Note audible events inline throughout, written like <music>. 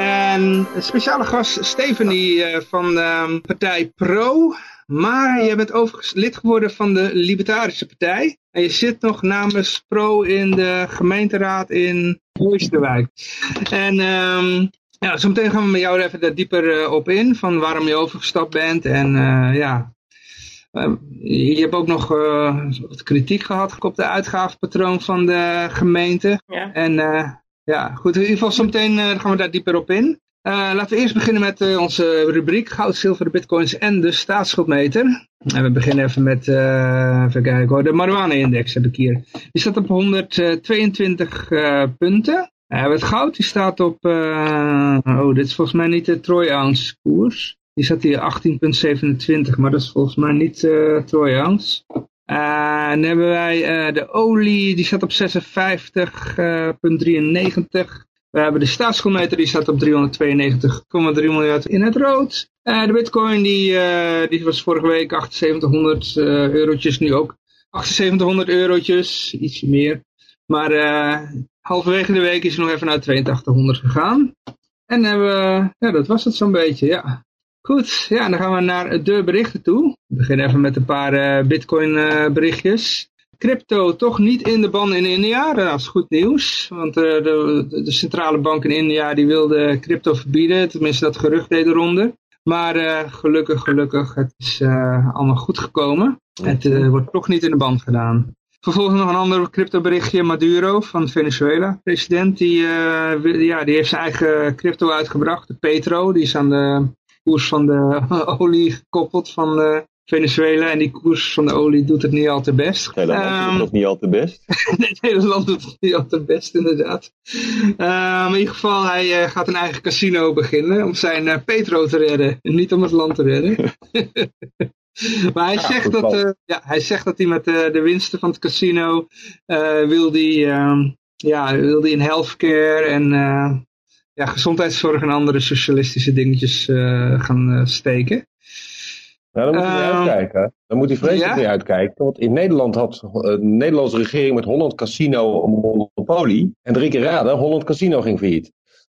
en een speciale gast Stephanie uh, van uh, partij Pro. Maar je bent overigens lid geworden van de Libertarische Partij. En je zit nog namens Pro in de gemeenteraad in Oosterwijk. En um, ja, zometeen gaan we met jou even daar dieper uh, op in. Van waarom je overgestapt bent. En uh, ja, uh, je hebt ook nog wat kritiek gehad op de uitgavenpatroon van de gemeente. Ja. En ja, goed, in ieder geval zometeen gaan we daar dieper op in. Uh, laten we eerst beginnen met uh, onze rubriek goud, zilver, bitcoins en de staatsschuldmeter. En we beginnen even met, uh, even kijken hoor, de marijuana-index heb ik hier. Die staat op 122 punten. het goud die staat op, oh dit is volgens mij niet de troy ounce koers. Die staat hier 18,27, maar dat is volgens mij niet troy ounce. En dan hebben wij de olie, die staat op 56,93. We hebben de staatsschuldmeter, die staat op 392,3 miljard in het rood. De bitcoin, die, was vorige week 7800 uh, eurotjes, nu ook 7800 eurotjes, ietsje meer. Maar halverwege de week is hij nog even naar 8200 gegaan. En hebben ja, dat was het zo'n beetje, ja. Goed, ja, dan gaan we naar de berichten toe. We beginnen even met een paar bitcoin berichtjes crypto toch niet in de ban in India. Dat is goed nieuws, want uh, de, de, centrale bank in India die wilde crypto verbieden. Tenminste, dat gerucht deed de ronde. Maar uh, gelukkig, gelukkig, het is uh, allemaal goed gekomen. Het wordt toch niet in de ban gedaan. Vervolgens nog een ander crypto berichtje. Maduro van Venezuela, president, die, ja, die heeft zijn eigen crypto uitgebracht. De Petro, die is aan de koers van de <laughs> olie gekoppeld van de Venezuela en die koers van de olie doet het niet al te best. Nederland um, doet het nog niet al te best. <laughs> nee, Nederland doet het niet al te best, inderdaad. Uh, in ieder geval, hij uh, gaat een eigen casino beginnen om zijn uh, petro te redden. En <laughs> niet om het land te redden. maar hij, ja, zegt dat, ja, hij zegt dat hij met de winsten van het casino wil die, ja, wil die in healthcare en ja, gezondheidszorg en andere socialistische dingetjes gaan steken. Nou, dan moet hij uh, uitkijken. Dan moet hij vreselijk ja? uitkijken. Want in Nederland had de Nederlandse regering met Holland Casino een monopolie. En drie keer raden, Holland Casino ging failliet.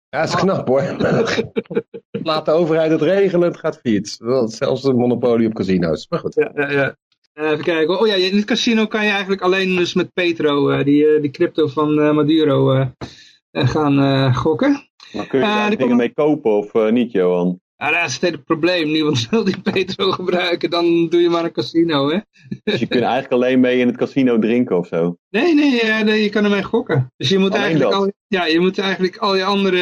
Ja, dat is knap hoor. <laughs> Laat de overheid het regelen, het gaat failliet. Zelfs een monopolie op casino's. Maar goed. Ja, ja, ja. Even kijken. Oh ja, in het casino kan je eigenlijk alleen dus met Petro, die, die crypto van Maduro, gaan gokken. Maar kun je daar dingen mee kopen of niet, Johan? Ja, dat is het hele probleem. Niemand wil die petro <laughs> gebruiken, dan doe je maar een casino, hè. Dus je kunt <laughs> eigenlijk alleen mee in het casino drinken of zo? Nee, nee, nee je kan ermee gokken. Dus je moet, eigenlijk al, ja, je moet eigenlijk al je andere...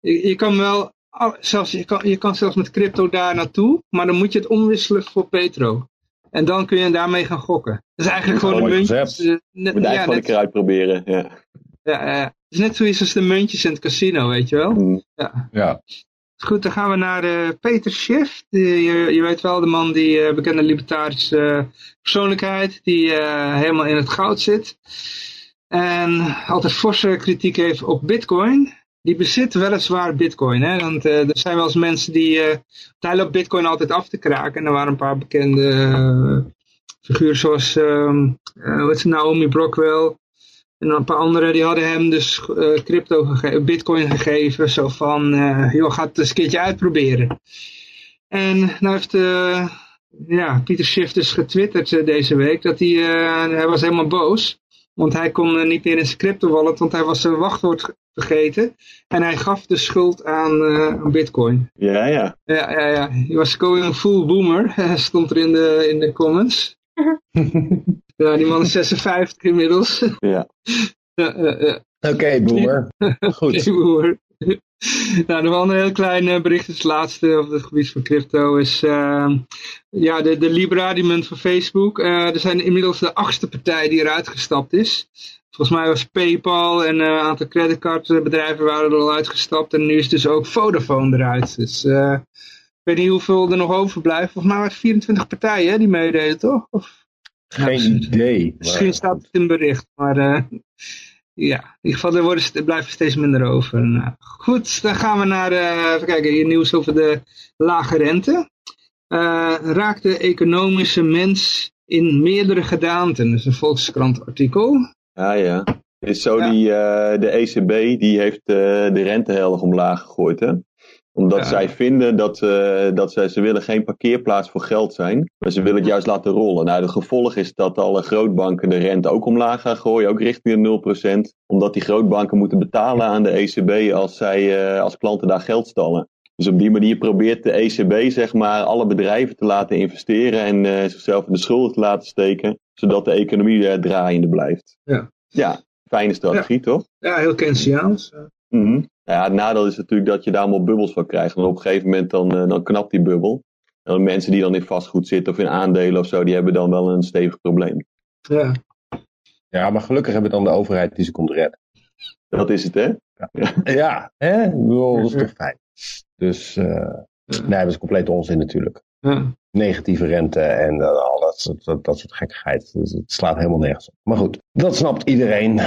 Je, je kan wel... Zelfs, je, kan, je kan zelfs met crypto daar naartoe, maar dan moet je het omwisselen voor petro. En dan kun je daarmee gaan gokken. Dat is eigenlijk gewoon een muntje. Uh, net, moet je ja, net, een keer uitproberen, ja. Ja. Het is net zoiets als de muntjes in het casino, weet je wel? Mm. Ja. ja. Goed, dan gaan we naar uh, Peter Schiff. Je, je, weet wel, de man die uh, bekende libertarische uh, persoonlijkheid, die helemaal in het goud zit. En altijd forse kritiek heeft op bitcoin. Die bezit weliswaar bitcoin. Hè? Want er zijn wel eens mensen die... hij loopt bitcoin altijd af te kraken. En er waren een paar bekende figuren zoals um, Naomi Brockwell... En een paar anderen die hadden hem dus uh, crypto gegeven, bitcoin gegeven. Zo van, uh, joh, ga het eens een keertje uitproberen. En nou heeft uh, ja, Pieter Schiff dus getwitterd deze week dat hij, hij was helemaal boos. Want hij kon niet meer in zijn crypto wallet, want hij was zijn wachtwoord vergeten. En hij gaf de schuld aan, aan bitcoin. Ja, ja. Ja, ja, ja. Hij was going full boomer, <laughs> stond er in de, in de comments. <laughs> Ja, die man is 56 inmiddels. Ja. ja, ja, ja. Oké, okay, boomer. <laughs> Goed. Okay, boomer. nou, nog wel een heel klein bericht. Het laatste op het gebied van crypto is uh, ja, de, de Libra, die munt van Facebook. Uh, er zijn inmiddels de achtste partij die eruit gestapt is. Volgens mij was Paypal en een aantal creditcardbedrijven waren er al uitgestapt. En nu is dus ook Vodafone eruit. Dus weet niet hoeveel er nog overblijft. Volgens mij waren het 24 partijen die meededen, toch? Of... Geen idee. Misschien staat het in bericht, maar uh, ja, in ieder geval er, worden, er blijven steeds minder over. Nou, goed, dan gaan we naar, uh, even kijken, hier nieuws over de lage rente. Uh, raakt de economische mens in meerdere gedaanten? Dat is een Volkskrant artikel. Ah ja, is zo, die, de ECB die heeft de rente heel erg omlaag gegooid hè? Omdat zij vinden dat, uh, dat zij, ze willen geen parkeerplaats voor geld zijn. Maar ze willen het juist laten rollen. Nou, het gevolg is dat alle grootbanken de rente ook omlaag gaan gooien. Ook richting de 0%. Omdat die grootbanken moeten betalen aan de ECB als, zij, uh, als klanten daar geld stallen. Dus op die manier probeert de ECB zeg maar alle bedrijven te laten investeren. En uh, zichzelf in de schulden te laten steken. Zodat de economie draaiende blijft. Ja. Ja, fijne strategie ja. toch? Ja, heel Keynesiaans. Mm -hmm. Nou ja, het nadeel is natuurlijk dat je daar allemaal bubbels van krijgt. En op een gegeven moment dan, uh, dan knapt die bubbel. En de mensen die dan in vastgoed zitten of in aandelen of zo, die hebben dan wel een stevig probleem. Ja, ja maar gelukkig hebben we dan de overheid die ze komt redden. Dat is het, hè? Ja, <laughs> ja hè? dat is toch fijn. Dus, uh, nee, dat is compleet onzin natuurlijk. Ja. Negatieve rente en uh, al dat, dat, dat soort gekkigheid. Dus het slaat helemaal nergens op. Maar goed, dat snapt iedereen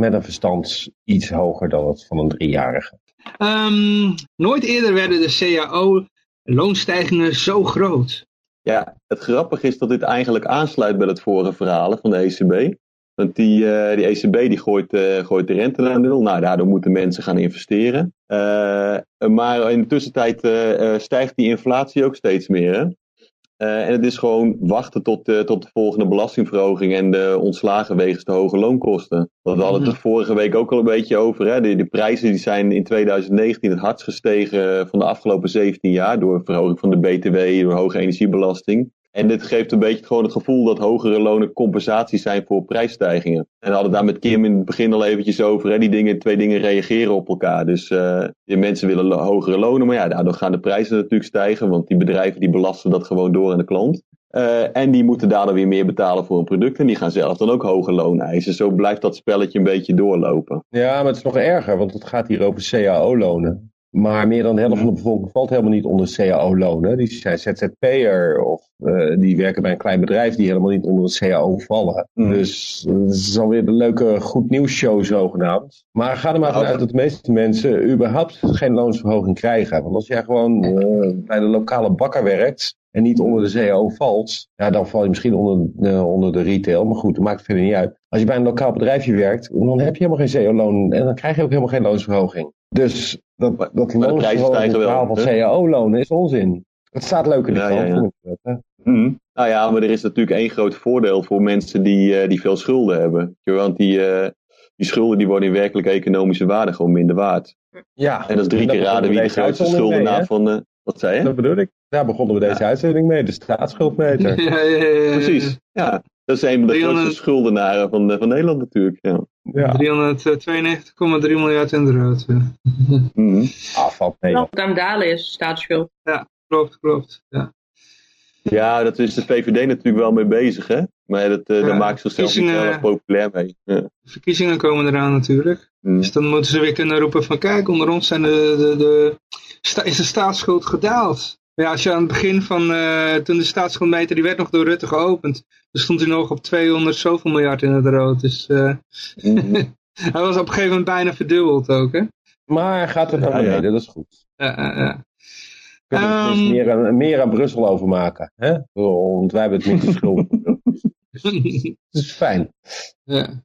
met een verstand iets hoger dan het van een driejarige. Um, nooit eerder werden de CAO-loonstijgingen zo groot. Ja, het grappige is dat dit eigenlijk aansluit bij het vorige verhaal van de ECB. Want die, uh, die ECB die gooit, uh, gooit de rente naar nul. Nou, daardoor moeten mensen gaan investeren. Uh, maar in de tussentijd stijgt die inflatie ook steeds meer. Hè? Uh, en het is gewoon wachten tot, uh, tot de volgende belastingverhoging en de ontslagen wegens de hoge loonkosten. Want we hadden het er vorige week ook al een beetje over. Hè? De, de prijzen die zijn in 2019 het hardst gestegen van de afgelopen 17 jaar door verhoging van de BTW, door hoge energiebelasting. En dit geeft een beetje gewoon het gevoel dat hogere lonen compensatie zijn voor prijsstijgingen. En we hadden daar met Kim in het begin al eventjes over. Hè? Die dingen, twee dingen reageren op elkaar. Dus uh, die mensen willen hogere lonen. Maar ja, daardoor gaan de prijzen natuurlijk stijgen. Want die bedrijven die belasten dat gewoon door aan de klant. Uh, en die moeten daardoor weer meer betalen voor een product. En die gaan zelf dan ook hoge lonen eisen. Zo blijft dat spelletje een beetje doorlopen. Ja, maar het is nog erger. Want het gaat hier over CAO-lonen. Maar meer dan de helft van de bevolking valt helemaal niet onder CAO-lonen. Die zijn ZZP'er of uh, die werken bij een klein bedrijf die helemaal niet onder een CAO vallen. Mm. Dus het is alweer een leuke goed nieuws show zogenaamd. Maar ga er maar vanuit dat de meeste mensen überhaupt geen loonsverhoging krijgen. Want als jij gewoon uh, bij de lokale bakker werkt en niet onder de CAO valt, ja, dan val je misschien onder, uh, onder de retail. Maar goed, dat maakt verder niet uit. Als je bij een lokaal bedrijfje werkt, dan heb je helemaal geen CAO-loon en dan krijg je ook helemaal geen loonsverhoging. Dus dat, dat loonsverhoging van CAO-lonen is onzin. Het staat leuk in de ja, ja, ja. Mm. Nou ja, maar er is natuurlijk één groot voordeel voor mensen die, uh, die veel schulden hebben. Want die, uh, die schulden die worden in werkelijke economische waarde gewoon minder waard. Ja. En dat is drie keer raden wie de grootste schuldenaar van... Uh, wat zei je? Dat bedoel ik. Daar begonnen we deze uitzending mee, de staatsschuldmeter. <laughs> Ja, ja, ja, Precies, ja. Dat is een van de 300... grootste schuldenaren van, van Nederland natuurlijk. Ja. Ja. 392,3 miljard in de rood. Ja. Mm -hmm. ah, valt mee. Aan dalen is staatsschuld. Ja, klopt, klopt. Ja. ja, dat is de VVD natuurlijk wel mee bezig, hè? Maar dat, uh, ja, daar maakt zichzelf niet heel erg populair mee. Ja. Verkiezingen komen eraan natuurlijk. Mm. Dus dan moeten ze weer kunnen roepen van kijk, onder ons zijn de, de, de, sta, is de staatsschuld gedaald. Ja, als je aan het begin van, uh, toen de staatsschuldmeter, die werd nog door Rutte geopend. Dan stond hij nog op 200 zoveel miljard in het rood. Dus uh, mm -hmm. hij was op een gegeven moment bijna verdubbeld ook, hè? Maar gaat het naar beneden, ja, ja. dat is goed. Ja, ja, ja. Kunnen we um, meer, aan, meer aan Brussel overmaken, hè? Want wij hebben het niet schuld. <laughs> dat is fijn. Ja.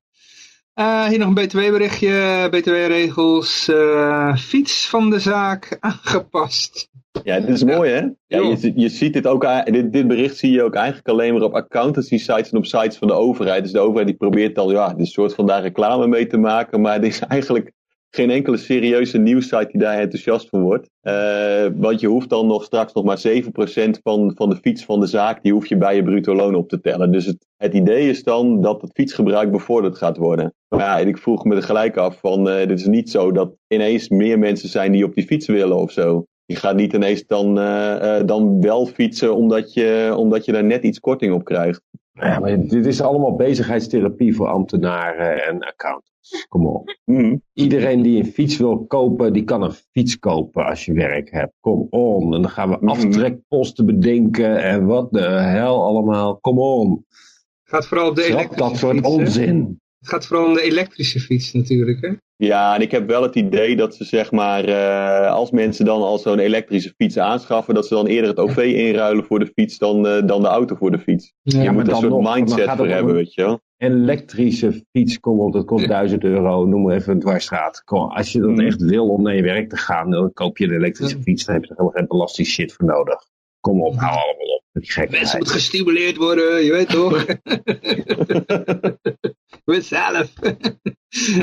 Uh, hier nog een btw-berichtje. BTW-regels. Uh, fiets van de zaak aangepast. Ja, dit is mooi hè? Ja, je, je ziet dit ook, dit, dit bericht zie je ook eigenlijk alleen maar op accountancy sites en op sites van de overheid. Dus de overheid die probeert al, ja, dit soort van daar reclame mee te maken. Maar er is <laughs> eigenlijk geen enkele serieuze nieuwssite die daar enthousiast van wordt. Uh, want je hoeft dan nog straks nog maar 7% van, van de fiets van de zaak, die hoef je bij je bruto loon op te tellen. Dus het, het idee is dan dat het fietsgebruik bevorderd gaat worden. Maar ja, en ik vroeg me er gelijk af van, uh, dit is niet zo dat ineens meer mensen zijn die op die fiets willen of zo. Je gaat niet ineens dan, uh, uh, dan wel fietsen omdat je, omdat je daar net iets korting op krijgt. Ja, maar dit is allemaal bezigheidstherapie voor ambtenaren en accountants. Kom op. Mhm. Iedereen die een fiets wil kopen, die kan een fiets kopen als je werk hebt. Kom on. En dan gaan we Mhm. aftrekposten bedenken en wat de hel allemaal. Kom on. Gaat vooral de elektrische dat soort onzin. Het gaat vooral om de elektrische fiets natuurlijk. Hè? Ja, en ik heb wel het idee dat ze zeg maar, eh, als mensen dan al zo'n elektrische fiets aanschaffen, dat ze dan eerder het OV inruilen voor de fiets dan, eh, dan de auto voor de fiets. Ja, je moet een dan soort nog, dan mindset voor hebben, weet je wel. Elektrische fiets, kom op, dat kost 1000 euro. Noem maar even een dwarsstraat. Kom, als je dat Mhm. echt wil om naar je werk te gaan, dan koop je een elektrische fiets. Dan heb je er helemaal geen belasting shit voor nodig. Kom op, hou allemaal op. met Mensen moeten gestimuleerd worden, je weet toch? <laughs> weet zelf.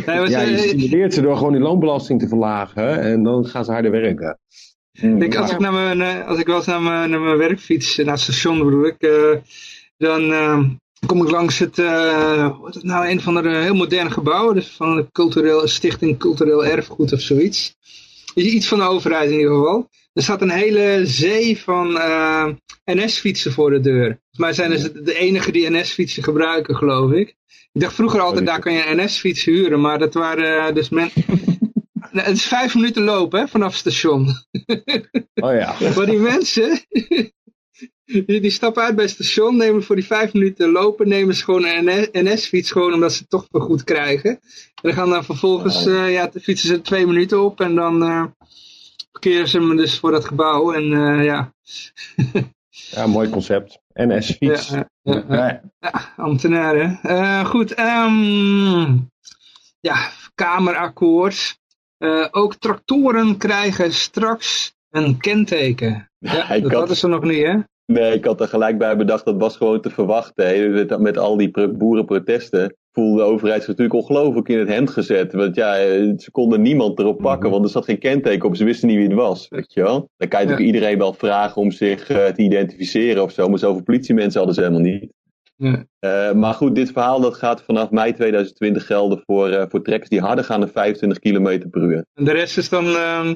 Nee, Ja, je ze- stimuleert ze door gewoon die loonbelasting te verlagen en dan gaan ze harder werken. ik, als, ik naar mijn, eh, als ik wel eens naar mijn, naar mijn werk fiets, naar het station bedoel ik, eh, dan eh, kom ik langs het, eh, wat is het nou, een van de heel moderne gebouwen, dus van de cultureel, Stichting Cultureel Erfgoed of zoiets. Iets van de overheid in ieder geval. Er staat een hele zee van eh, NS-fietsen voor de deur. Volgens mij zijn ze de enige die NS-fietsen gebruiken, geloof ik. Ik dacht vroeger altijd, daar kan je een NS-fiets huren, maar dat waren eh, dus men... <laughs> Nou, het is vijf minuten lopen hè, vanaf het station. Oh ja. <laughs> Maar die mensen, die, die stappen uit bij het station, nemen voor die vijf minuten lopen, nemen ze gewoon een NS-fiets, gewoon omdat ze het toch wel goed krijgen. En dan gaan dan vervolgens, eh, ja, fietsen ze twee minuten op en dan eh parkeren ze hem dus voor dat gebouw. En eh, ja, <laughs> ja, mooi concept. NS-fiets. Ja, ja, ja. Nee. ambtenaren. Eh, goed, ehm, ja, kamerakkoord. Eh, ook tractoren krijgen straks een kenteken. Ja, <laughs> dat had- hadden ze nog niet, hè? Nee, ik had er gelijk bij bedacht, dat was gewoon te verwachten. Hè. Met, met al die pro- boerenprotesten voelde de overheid zich natuurlijk ongelooflijk in het hemd gezet. Want ja, eh, ze konden niemand erop pakken, Mhm. want er zat geen kenteken op. Ze wisten niet wie het was, weet je wel. Dan kan je natuurlijk iedereen wel vragen om zich eh, te identificeren of zo. Maar zoveel politiemensen hadden ze helemaal niet. Ja. Eh, maar goed, dit verhaal dat gaat vanaf mei 2020 gelden voor, voor trekkers die harder gaan dan 25 km per uur. En de rest is dan ehm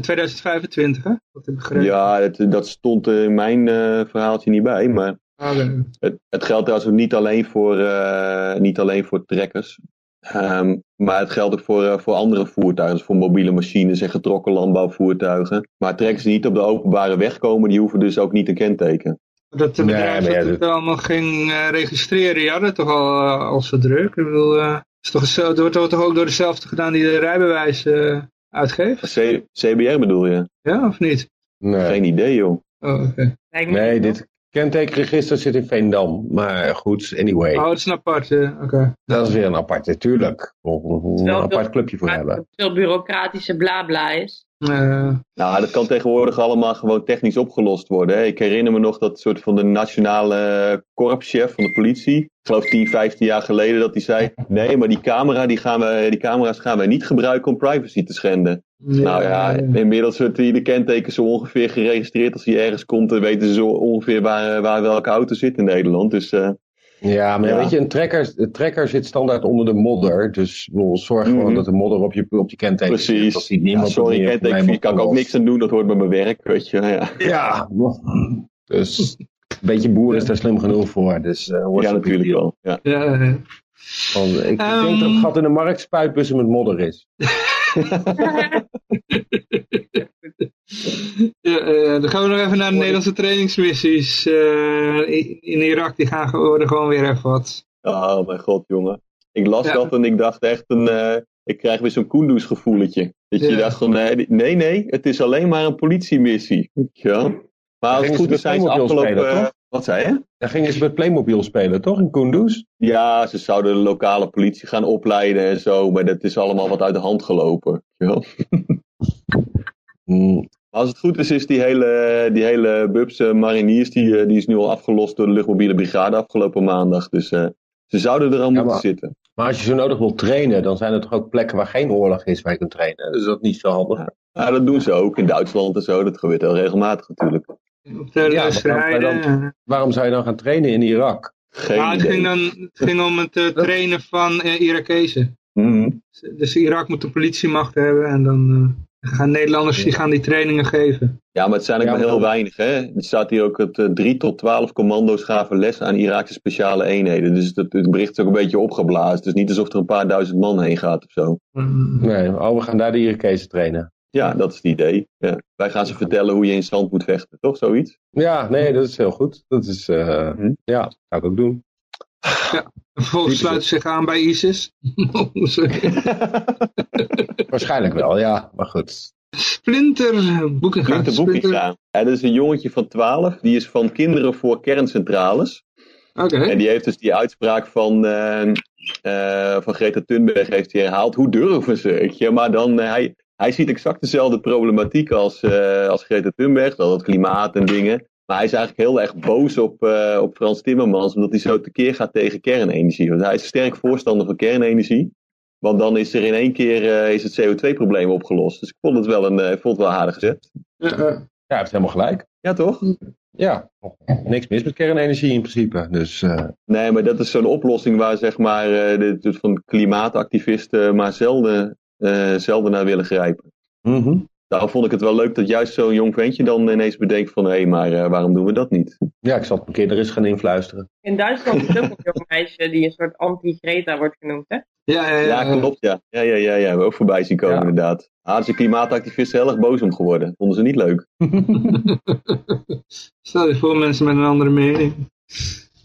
2025, hè? Wat heb ik. Ja, het- dat stond er in mijn eh, verhaaltje niet bij, maar... Ah. Het, het geldt trouwens ook niet alleen voor, eh, niet alleen voor trekkers. Ehm, maar het geldt ook voor, eh, voor andere voertuigen. Dus voor mobiele machines en getrokken landbouwvoertuigen. Maar trekkers die niet op de openbare weg komen, die hoeven dus ook niet een kenteken. Dat de Nee, bedrijf ja, dat het allemaal ging eh, registreren, die hadden toch al, eh, al zo druk. Ik bedoel, eh, is toch het wordt toch ook door dezelfde gedaan die de rijbewijs eh, uitgeeft? C- CBR bedoel je? Ja, of niet? Nee. Geen idee joh. Oh, oké. Nee, dit kentekenregister zit in Veendam. Maar goed, anyway. Oh, het is een apart, eh, oké. Dat is weer een apart, natuurlijk. Een apart clubje voor hebben. het veel bureaucratische blabla is. Eh, Nou, dat kan tegenwoordig allemaal gewoon technisch opgelost worden. Hè. Ik herinner me nog dat soort van de nationale korpschef van de politie. Ik geloof 10, 15 jaar geleden dat hij zei... Nee, maar die, camera, die, gaan we, die camera's gaan wij niet gebruiken om privacy te schenden. Nou ja, inmiddels wordt die de kenteken zo ongeveer geregistreerd. Als hij ergens komt, dan weten ze zo ongeveer waar, waar welke auto zit in Nederland. Dus eh, Ja, maar Ja. weet je, een trekker, een trekker zit standaard onder de modder. Dus ik bedoel, zorg gewoon Mhm. dat de modder op je, op je kenteken zit. precies. Dat ziet Ja, niemand sorry, meer kenteken kan ik ook niks aan doen. Dat hoort bij mijn werk, weet je. Ja, Ja, dus een beetje boer is daar slim genoeg voor. Dus eh what's ja natuurlijk wel. Ja. ja, Want ik, Ehm. denk dat het gat in de markt spuitbussen met modder is. <laughs> ja, eh, dan gaan we nog even naar de Nederlandse trainingsmissies. eh, in, in Irak, die gaan worden gewoon weer even wat. Oh mijn god, jongen. Ik las Ja. dat en ik dacht echt een... eh, ik krijg weer zo'n Kunduz gevoeletje. Dat je Ja. dacht van, nee, nee, nee, het is alleen maar een politiemissie. Wel? Maar als het goed ze is zijn ze afgelopen... eh, wat zei je? Daar gingen ze met Playmobil spelen, toch? In Kunduz? Ja, ze zouden de lokale politie gaan opleiden en zo, maar dat is allemaal wat uit de hand gelopen. wel. Mm, Maar als het goed is, is die hele, die hele Bubse mariniers, die, eh, die is nu al afgelost door de luchtmobiele brigade afgelopen maandag. Dus eh, ze zouden er al moeten maar- zitten. Maar als je zo nodig wil trainen, dan zijn er toch ook plekken waar geen oorlog is waar je kunt trainen. Dus dat is niet zo handig. Ja, dat doen ze ook in Duitsland en zo. Dat gebeurt heel regelmatig natuurlijk. Op de Ja, ja, maar strijden. dan- Waarom zou je dan gaan trainen in Irak? Geen het ging, dan, het ging om het eh, trainen van eh, Irakezen. Mhm. Dus Irak moet een politiemacht hebben en dan... gaan Nederlanders die gaan die trainingen geven. Ja, maar het zijn ook Ja, maar maar- heel weinig. Hè? Er staat hier ook dat eh, 3 tot 12 commando's gaven les aan Iraakse speciale eenheden. Dus dat, het bericht is ook een beetje opgeblazen. Het is niet alsof er een paar duizend man heen gaat of zo. Mm. Nee, oh, we gaan daar de Irakezen trainen. Ja, dat is het idee. Ja. Wij gaan ze vertellen hoe je in zand moet vechten, toch? Zoiets? Ja, nee, dat is heel goed. Dat is, eh, Hm. ja, zou ik ook doen. En Vervolgens sluiten ze zich aan bij ISIS. <laughs> Waarschijnlijk wel, ja. Maar goed. Splinter boeken gaan. Splinter. gaan. En dat is een jongetje van 12. Die is van Kinderen voor Kerncentrales. Oké. En die heeft dus die uitspraak van, eh, eh, van Greta Thunberg heeft hij herhaald. Hoe durven ze? Weet je? Maar dan, hij, hij ziet exact dezelfde problematiek als, eh, als Greta Thunberg. Dat het klimaat en dingen. Maar hij is eigenlijk heel erg boos op, eh, op Frans Timmermans. Omdat hij zo tekeer gaat tegen kernenergie. Want hij is sterk voorstander van kernenergie. Want dan is er in één keer eh, is het CO2-probleem opgelost. Dus ik vond het wel een eh, ik vond het wel aardig gezet. Ja, hij heeft helemaal gelijk. Ja, toch? Ja, niks mis met kernenergie in principe. Dus eh, Nee, maar dat is zo'n oplossing waar zeg maar eh, de, de- van klimaatactivisten maar zelden, zelden naar willen grijpen. mhm. Daarom vond ik het wel leuk dat juist zo'n jong ventje dan ineens bedenkt van hé, maar eh, waarom doen we dat niet? ja, ik zal het mijn kinderen eens gaan influisteren. In Duitsland is ook een <laughs> jong meisje die een soort anti-Greta wordt genoemd, hè? ja, ja, ja, Ja, klopt, ja. Ja, ja, ja, ja. Hebben we ook voorbij zien komen Ja. inderdaad. Ah, daar zijn klimaatactivisten heel erg boos om geworden. Vonden ze niet leuk. <laughs> Stel je voor mensen met een andere mening.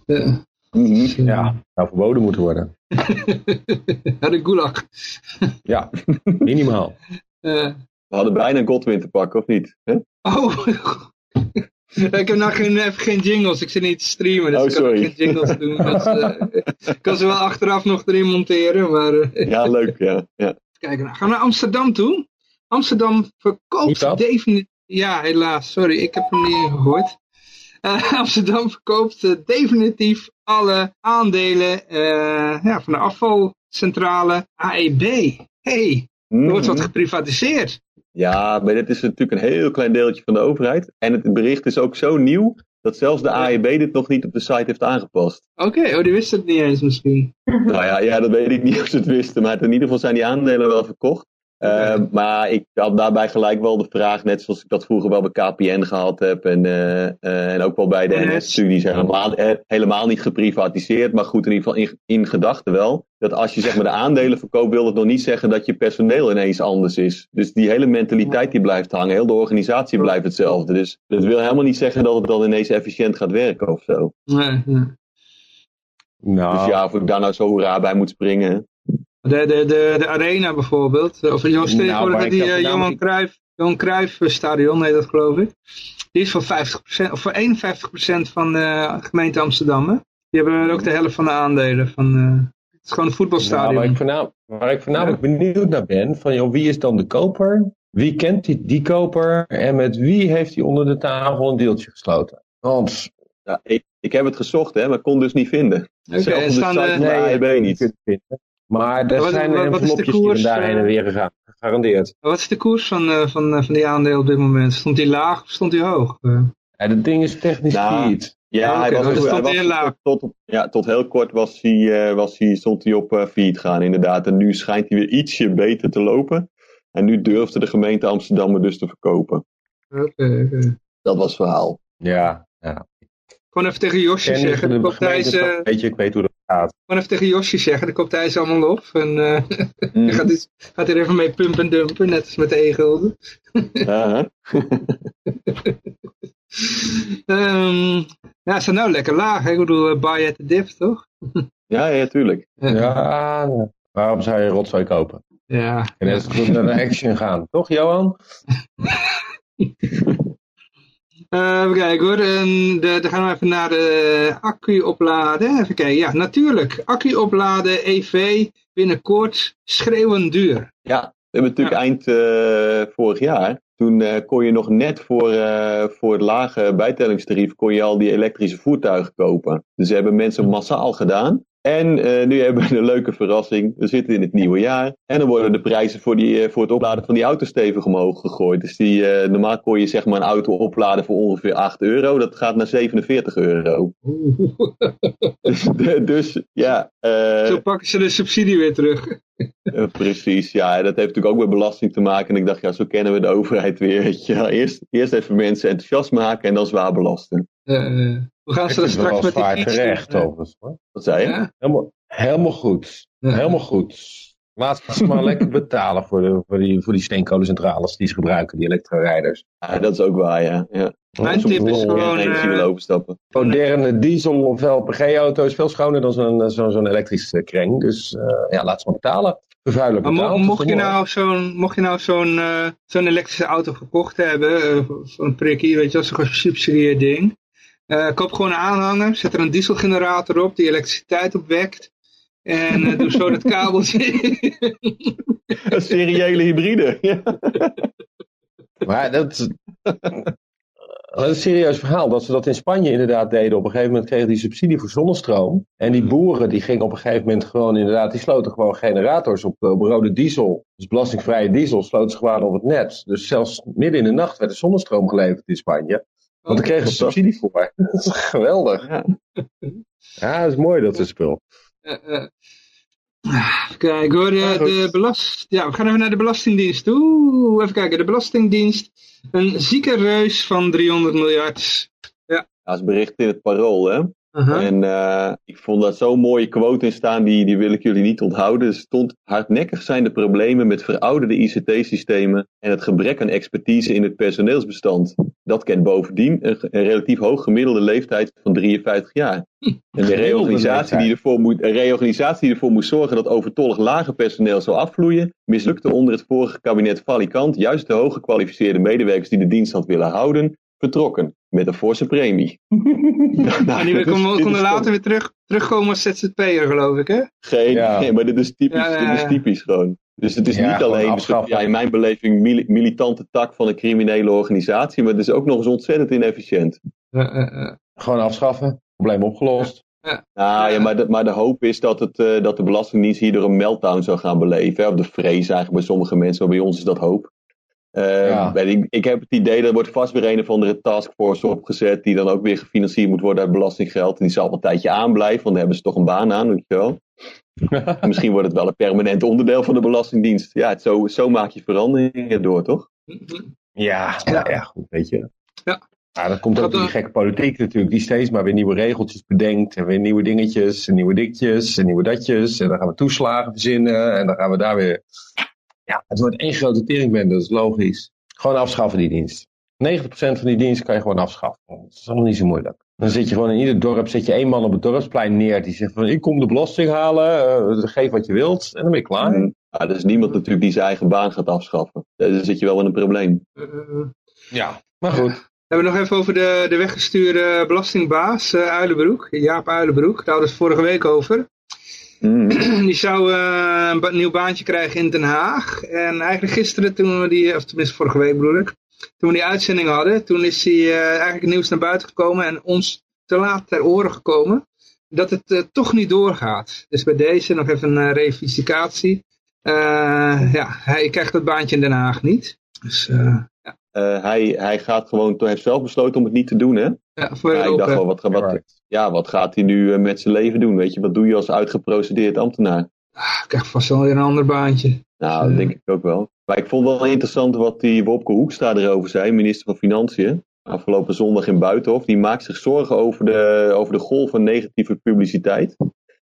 Ja. Ja, zou verboden moeten worden. <laughs> Ja, de gulag. <laughs> Ja, minimaal. Eh, We hadden bijna Godwin te pakken, of niet? Hè? oh, <laughs> ik heb nou geen, even geen jingles. Ik zit niet te streamen, dus Oh, ik kan sorry. ook geen jingles doen. Dus, eh, ik kan ze wel achteraf nog erin monteren, maar... eh, Ja, leuk, ja. ja. Kijken, nou, gaan we naar Amsterdam toe. Amsterdam verkoopt definitief... Ja, helaas. Sorry, ik heb hem niet gehoord. Eh, <laughs> Amsterdam verkoopt eh, definitief alle aandelen eh, ja, van de afvalcentrale AEB. hey, er wordt wat Mhm. geprivatiseerd. Ja, maar dit is natuurlijk een heel klein deeltje van de overheid. En het bericht is ook zo nieuw dat zelfs de AEB dit nog niet op de site heeft aangepast. Oké, oh, die wist het niet eens misschien. Nou ja, ja, dat weet ik niet of ze het wisten, maar in ieder geval zijn die aandelen wel verkocht. Eh. Maar ik had daarbij gelijk wel de vraag, net zoals ik dat vroeger wel bij KPN gehad heb en, eh, eh, en ook wel bij de NS. NS-studies, helemaal, helemaal niet geprivatiseerd, maar goed in ieder geval in, in gedachten wel. Dat als je zeg maar de aandelen verkoopt, wil het nog niet zeggen dat je personeel ineens anders is. Dus die hele mentaliteit die blijft hangen, heel de organisatie blijft hetzelfde. Dus dat wil helemaal niet zeggen dat het dan ineens efficiënt gaat werken of zo. Nee, nee. Nou, Dus ja, of ik daar nou zo raar bij moet springen. De, de, de, de arena bijvoorbeeld. Of Johan stel je Nou, voor maar dat ik die eh, Johan Cruijff, Johan Cruijff stadion, heet dat geloof ik. Die is voor 50% of voor 51% van de gemeente Amsterdam. Hè? Die hebben ook de helft van de aandelen. Van, eh, het is gewoon een nou, voetbalstadion. waar, ik voornamelijk, waar ik voornamelijk benieuwd naar ben, van joh, wie is dan de koper? Wie kent die, die koper? En met wie heeft hij onder de tafel een deeltje gesloten? Want Ja, ik, ik heb het gezocht, hè, maar kon dus niet vinden. Oké, Zelfs en op de staan site de- van de Nee, AEB je niet. vinden. Maar er Wat- zijn wat- wat de envelopjes hier en koers, eh? weer gegaan. Gegarandeerd. Wat is de koers van, eh, van, eh, van die aandelen op dit moment? Stond die laag of stond die hoog? Eh, Ja, dat ding is technisch Nou, failliet. Ja, hij was, dus hij stond was heel laag. tot, ja, tot heel kort was hij, eh, was hij, stond hij op uh, failliet gaan, inderdaad. En nu schijnt hij weer ietsje beter te lopen. En nu durfde de gemeente Amsterdam het dus te verkopen. Oké, oké. Dat was het verhaal. Ja, ja. Gewoon even tegen Josje Ken zeggen. De weet je, ik weet hoe dat gaat. gewoon even tegen Josje zeggen. Dan koopt hij ze allemaal op. En eh, <laughs> Mm. gaat, hij, gaat hij er even mee pumpen en dumpen. Net als met de e-gulden. <laughs> Ehm, ja, ze zijn nou lekker laag. Hè? Ik bedoel, uh, buy at the dip, toch? <laughs> ja, ja, tuurlijk. Ja, waarom zou je rotzooi kopen? Ja. En net als goed naar de action gaan, toch Johan? Eh, even kijken hoor. En de, dan gaan we even naar de accu opladen. Even kijken. Ja, natuurlijk. Accu opladen, EV, binnenkort, schreeuwend duur. Ja, we hebben natuurlijk eind eh, vorig jaar. Toen eh, kon je nog net voor, eh, voor het lage bijtellingstarief kon je al die elektrische voertuigen kopen. Dus hebben mensen massaal gedaan. En eh, nu hebben we een leuke verrassing. We zitten in het nieuwe jaar. En dan worden de prijzen voor, die, eh, voor het opladen van die auto's stevig omhoog gegooid. Dus die, eh, normaal kon je zeg maar een auto opladen voor ongeveer 8 euro. Dat gaat naar 47 euro. Dus, dus ja. Zo pakken ze de subsidie weer terug. precies, ja. Dat heeft natuurlijk ook met belasting te maken. En ik dacht, ja, zo kennen we de overheid weer. Je. Eerst, eerst even mensen enthousiast maken en dan zwaar belasten. Hoe gaan ze dat straks met die terecht, overigens. Hoor. Wat zei je? Ja? Helemaal, helemaal goed. Helemaal goed. Laat ze maar lekker betalen voor, de, voor, die, voor die steenkolencentrales die ze gebruiken, die elektrorijders. Ja, dat is ook waar, ja. ja. Mijn tip is gewoon... Uh, overstappen. Moderne diesel of LPG-auto is veel schoner dan zo'n zo'n zo elektrische kring. Dus uh, ja, laat ze maar betalen. Vervuilen betalen. mocht, je nou zo'n, mocht je nou zo'n uh, zo'n elektrische auto gekocht hebben, zo'n prikkie, weet je, als een gesubsidieerd ding. Koop gewoon een aanhanger, zet er een dieselgenerator op die elektriciteit opwekt. En uh, doe zo dat kabeltje. <laughs> een seriële hybride. Ja. Maar dat, dat is een serieus verhaal. Dat ze dat in Spanje inderdaad deden. Op een gegeven moment kregen die subsidie voor zonnestroom. En die boeren die gingen op een gegeven moment gewoon inderdaad, die sloten gewoon generators op, op rode diesel. Dus belastingvrije diesel sloten ze gewoon op het net. Dus zelfs midden in de nacht werd er zonnestroom geleverd in Spanje. Want daar kregen ze subsidie voor. <laughs> dat is geweldig. Ja. ja, dat is mooi dat is spul. Uh, Kijk hoor, de, de belast... ja, we gaan even naar de Belastingdienst toe. Even kijken, de Belastingdienst. Een zieke reus van 300 miljard. Ja. Dat is bericht in het parool, hè? En uh, ik vond daar zo'n mooie quote in staan, die, die wil ik jullie niet onthouden. Er stond, hardnekkig zijn de problemen met verouderde ICT-systemen en het gebrek aan expertise in het personeelsbestand. Dat kent bovendien een, een relatief hoog gemiddelde leeftijd van 53 jaar. En de reorganisatie die, ervoor moet, een reorganisatie die ervoor moest zorgen dat overtollig lage personeel zou afvloeien, mislukte onder het vorige kabinet valikant juist de hoog gekwalificeerde medewerkers die de dienst had willen houden, vertrokken. Met een forse premie. <laughs> nou, die konden later weer terug, terugkomen als ZZP'er, geloof ik, hè? Geen, ja. maar dit is typisch, ja, ja, dit is typisch gewoon. Dus het is niet alleen een ja, in mijn beleving militante tak van een criminele organisatie, maar het is ook nog eens ontzettend inefficiënt. Gewoon afschaffen, probleem opgelost. Ja. Nou, ja, maar, de, maar de hoop is dat, het, uh, dat de Belastingdienst hierdoor een meltdown zou gaan beleven. Hè? Of de vrees eigenlijk bij sommige mensen, maar bij ons is dat hoop. Uh, ik, ik, heb het idee dat er wordt vast weer een of andere taskforce opgezet die dan ook weer gefinancierd moet worden uit belastinggeld. En die zal wel een tijdje aanblijven, want dan hebben ze toch een baan aan, weet je wel. <laughs> Misschien wordt het wel een permanent onderdeel van de Belastingdienst. Ja, het, zo, zo maak je veranderingen door, toch? Ja, ja, ja goed, weet je. Ja. Ja, dan komt ook die gekke politiek natuurlijk, die steeds maar weer nieuwe regeltjes bedenkt. En weer nieuwe dingetjes, en nieuwe dikjes, en nieuwe datjes. En dan gaan we toeslagen verzinnen. En dan gaan we daar weer ja, het wordt één grote teringbende, dat is logisch. Gewoon afschaffen die dienst. 90% van die dienst kan je gewoon afschaffen. Dat is allemaal niet zo moeilijk. Dan zit je gewoon in ieder dorp, zet je één man op het dorpsplein neer. Die zegt van, ik kom de belasting halen, uh, geef wat je wilt. En dan ben je klaar. Mm. Ja, er is niemand natuurlijk die zijn eigen baan gaat afschaffen. Dan zit je wel in een probleem. ja, maar goed. We hebben nog even over de, de weggestuurde belastingbaas, uh, Uilenbroek. Jaap Uilenbroek. Daar hadden we het vorige week over. Mm. Die zou uh, een nieuw baantje krijgen in Den Haag. En eigenlijk gisteren toen we die, of tenminste vorige week bedoel ik, toen we die uitzending hadden, toen is hij uh, eigenlijk nieuws naar buiten gekomen en ons te laat ter oren gekomen dat het uh, toch niet doorgaat. Dus bij deze nog even een reificatie. ja, hij krijgt dat baantje in Den Haag niet. Dus, ja. hij, hij gaat gewoon, hij heeft zelf besloten om het niet te doen, hè? Ja, voor ja, ik dacht wel, wat, wat, ja, wat gaat hij nu eh, met zijn leven doen? Weet je, wat doe je als uitgeprocedeerd ambtenaar? Ah, ik krijg vast wel weer een ander baantje. Nou, dat denk ik ook wel. Maar ik vond wel interessant wat die Wopke Hoekstra erover zei, minister van Financiën. Afgelopen zondag in Buitenhof. Die maakt zich zorgen over de, over de golf van negatieve publiciteit.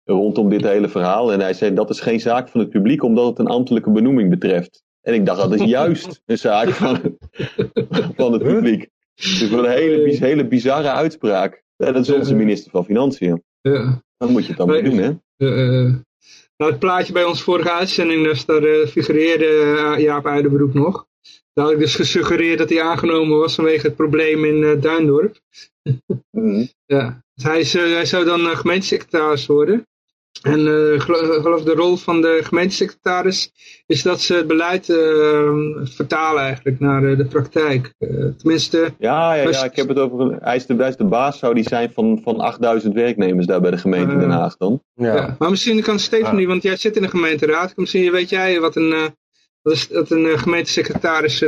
Rondom dit hele verhaal. En hij zei dat is geen zaak van het publiek omdat het een ambtelijke benoeming betreft. En ik dacht dat is <laughs> juist een zaak van, <laughs> van het publiek. Dus een hele, hele bizarre uitspraak. Ja, dat is onze minister van Financiën. Ja. Dan moet je het dan maar doen, hè? Uh, nou, het plaatje bij onze vorige uitzending, dus daar uh, figureerde uh, Jaap Uidenbroek nog. Daar had ik dus gesuggereerd dat hij aangenomen was vanwege het probleem in Duindorp. mm. <laughs> ja. Dus hij, hij zou dan gemeentesecretaris worden. En uh, ik geloof de rol van de gemeentesecretaris is dat ze het beleid uh, vertalen eigenlijk naar de, de praktijk. Uh, tenminste... Ja, ja, ja, ik heb het over... Hij is, de, hij is de baas, zou die zijn van, van 8000 werknemers daar bij de gemeente Den Haag dan. Ja. ja. Maar misschien kan Stefanie, ja. want jij zit in de gemeenteraad. Misschien weet jij wat een, wat is, wat een gemeentesecretaris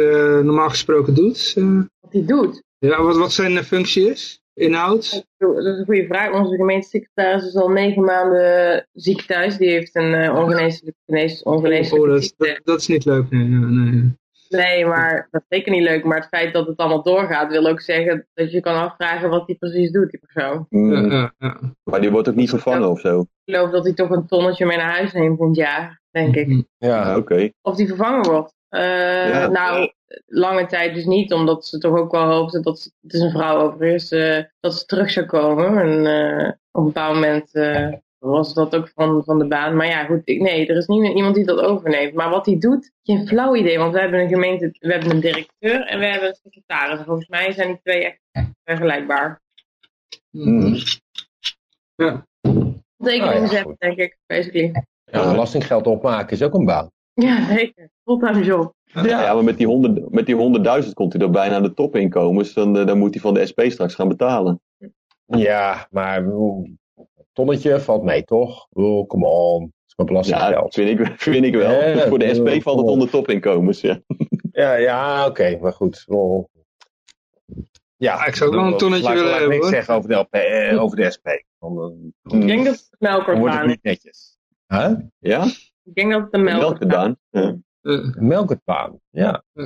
normaal gesproken doet. wat hij doet? Ja, wat, wat zijn functie is? Inhoud? Dat is een goede vraag. Onze gemeentesecretaris is al negen maanden ziek thuis. Die heeft een uh, ongeneeslijke ongeneeslijke oh, dat, dat, dat, is niet leuk. Nee, nee. nee, maar dat is zeker niet leuk. Maar het feit dat het allemaal doorgaat, wil ook zeggen dat je kan afvragen wat hij precies doet, die persoon. Mm. Ja, ja, maar die wordt ook niet vervangen of zo? Ik geloof dat hij toch een tonnetje mee naar huis neemt in het jaar, denk ik. Ja, oké. Of die vervangen wordt. Uh, nou, lange tijd dus niet, omdat ze toch ook wel hoopten dat ze, het is een vrouw overigens, uh, dat ze terug zou komen. En uh, op een bepaald moment was dat ook van, van de baan. Maar ja, goed, ik, nee, er is niet iemand die dat overneemt. Maar wat hij doet, geen flauw idee, want we hebben een gemeente, we hebben een directeur en we hebben een secretaris. Volgens mij zijn die twee echt vergelijkbaar. Mm. Ja. Tekeningen oh, zetten, denk ik, basically. Ja, belastinggeld opmaken is ook een baan. Ja, zeker. Fulltime job. Ja, ja, maar met die, 100, met die 100.000 komt hij er bijna aan de topinkomens. Dan, eh, dan moet hij van de SP straks gaan betalen. Ja, maar tonnetje valt mee, toch? Oh, come on. Dat is mijn belastinggeld. Ja, vind ik, <laughs> vind ik wel. Voor de SP valt het onder topinkomens, ja. Ja, ja oké, maar goed. Oh. Ja, ik zou ook wel een tonnetje willen hebben. Ik niks zeggen over de, LP, eh, over de SP. ik denk dat het melkert wordt het niet netjes. Huh? Ja? Ik denk dat het een melkertbaan. Ja. Uh. Melkertbaan, ja. Uh.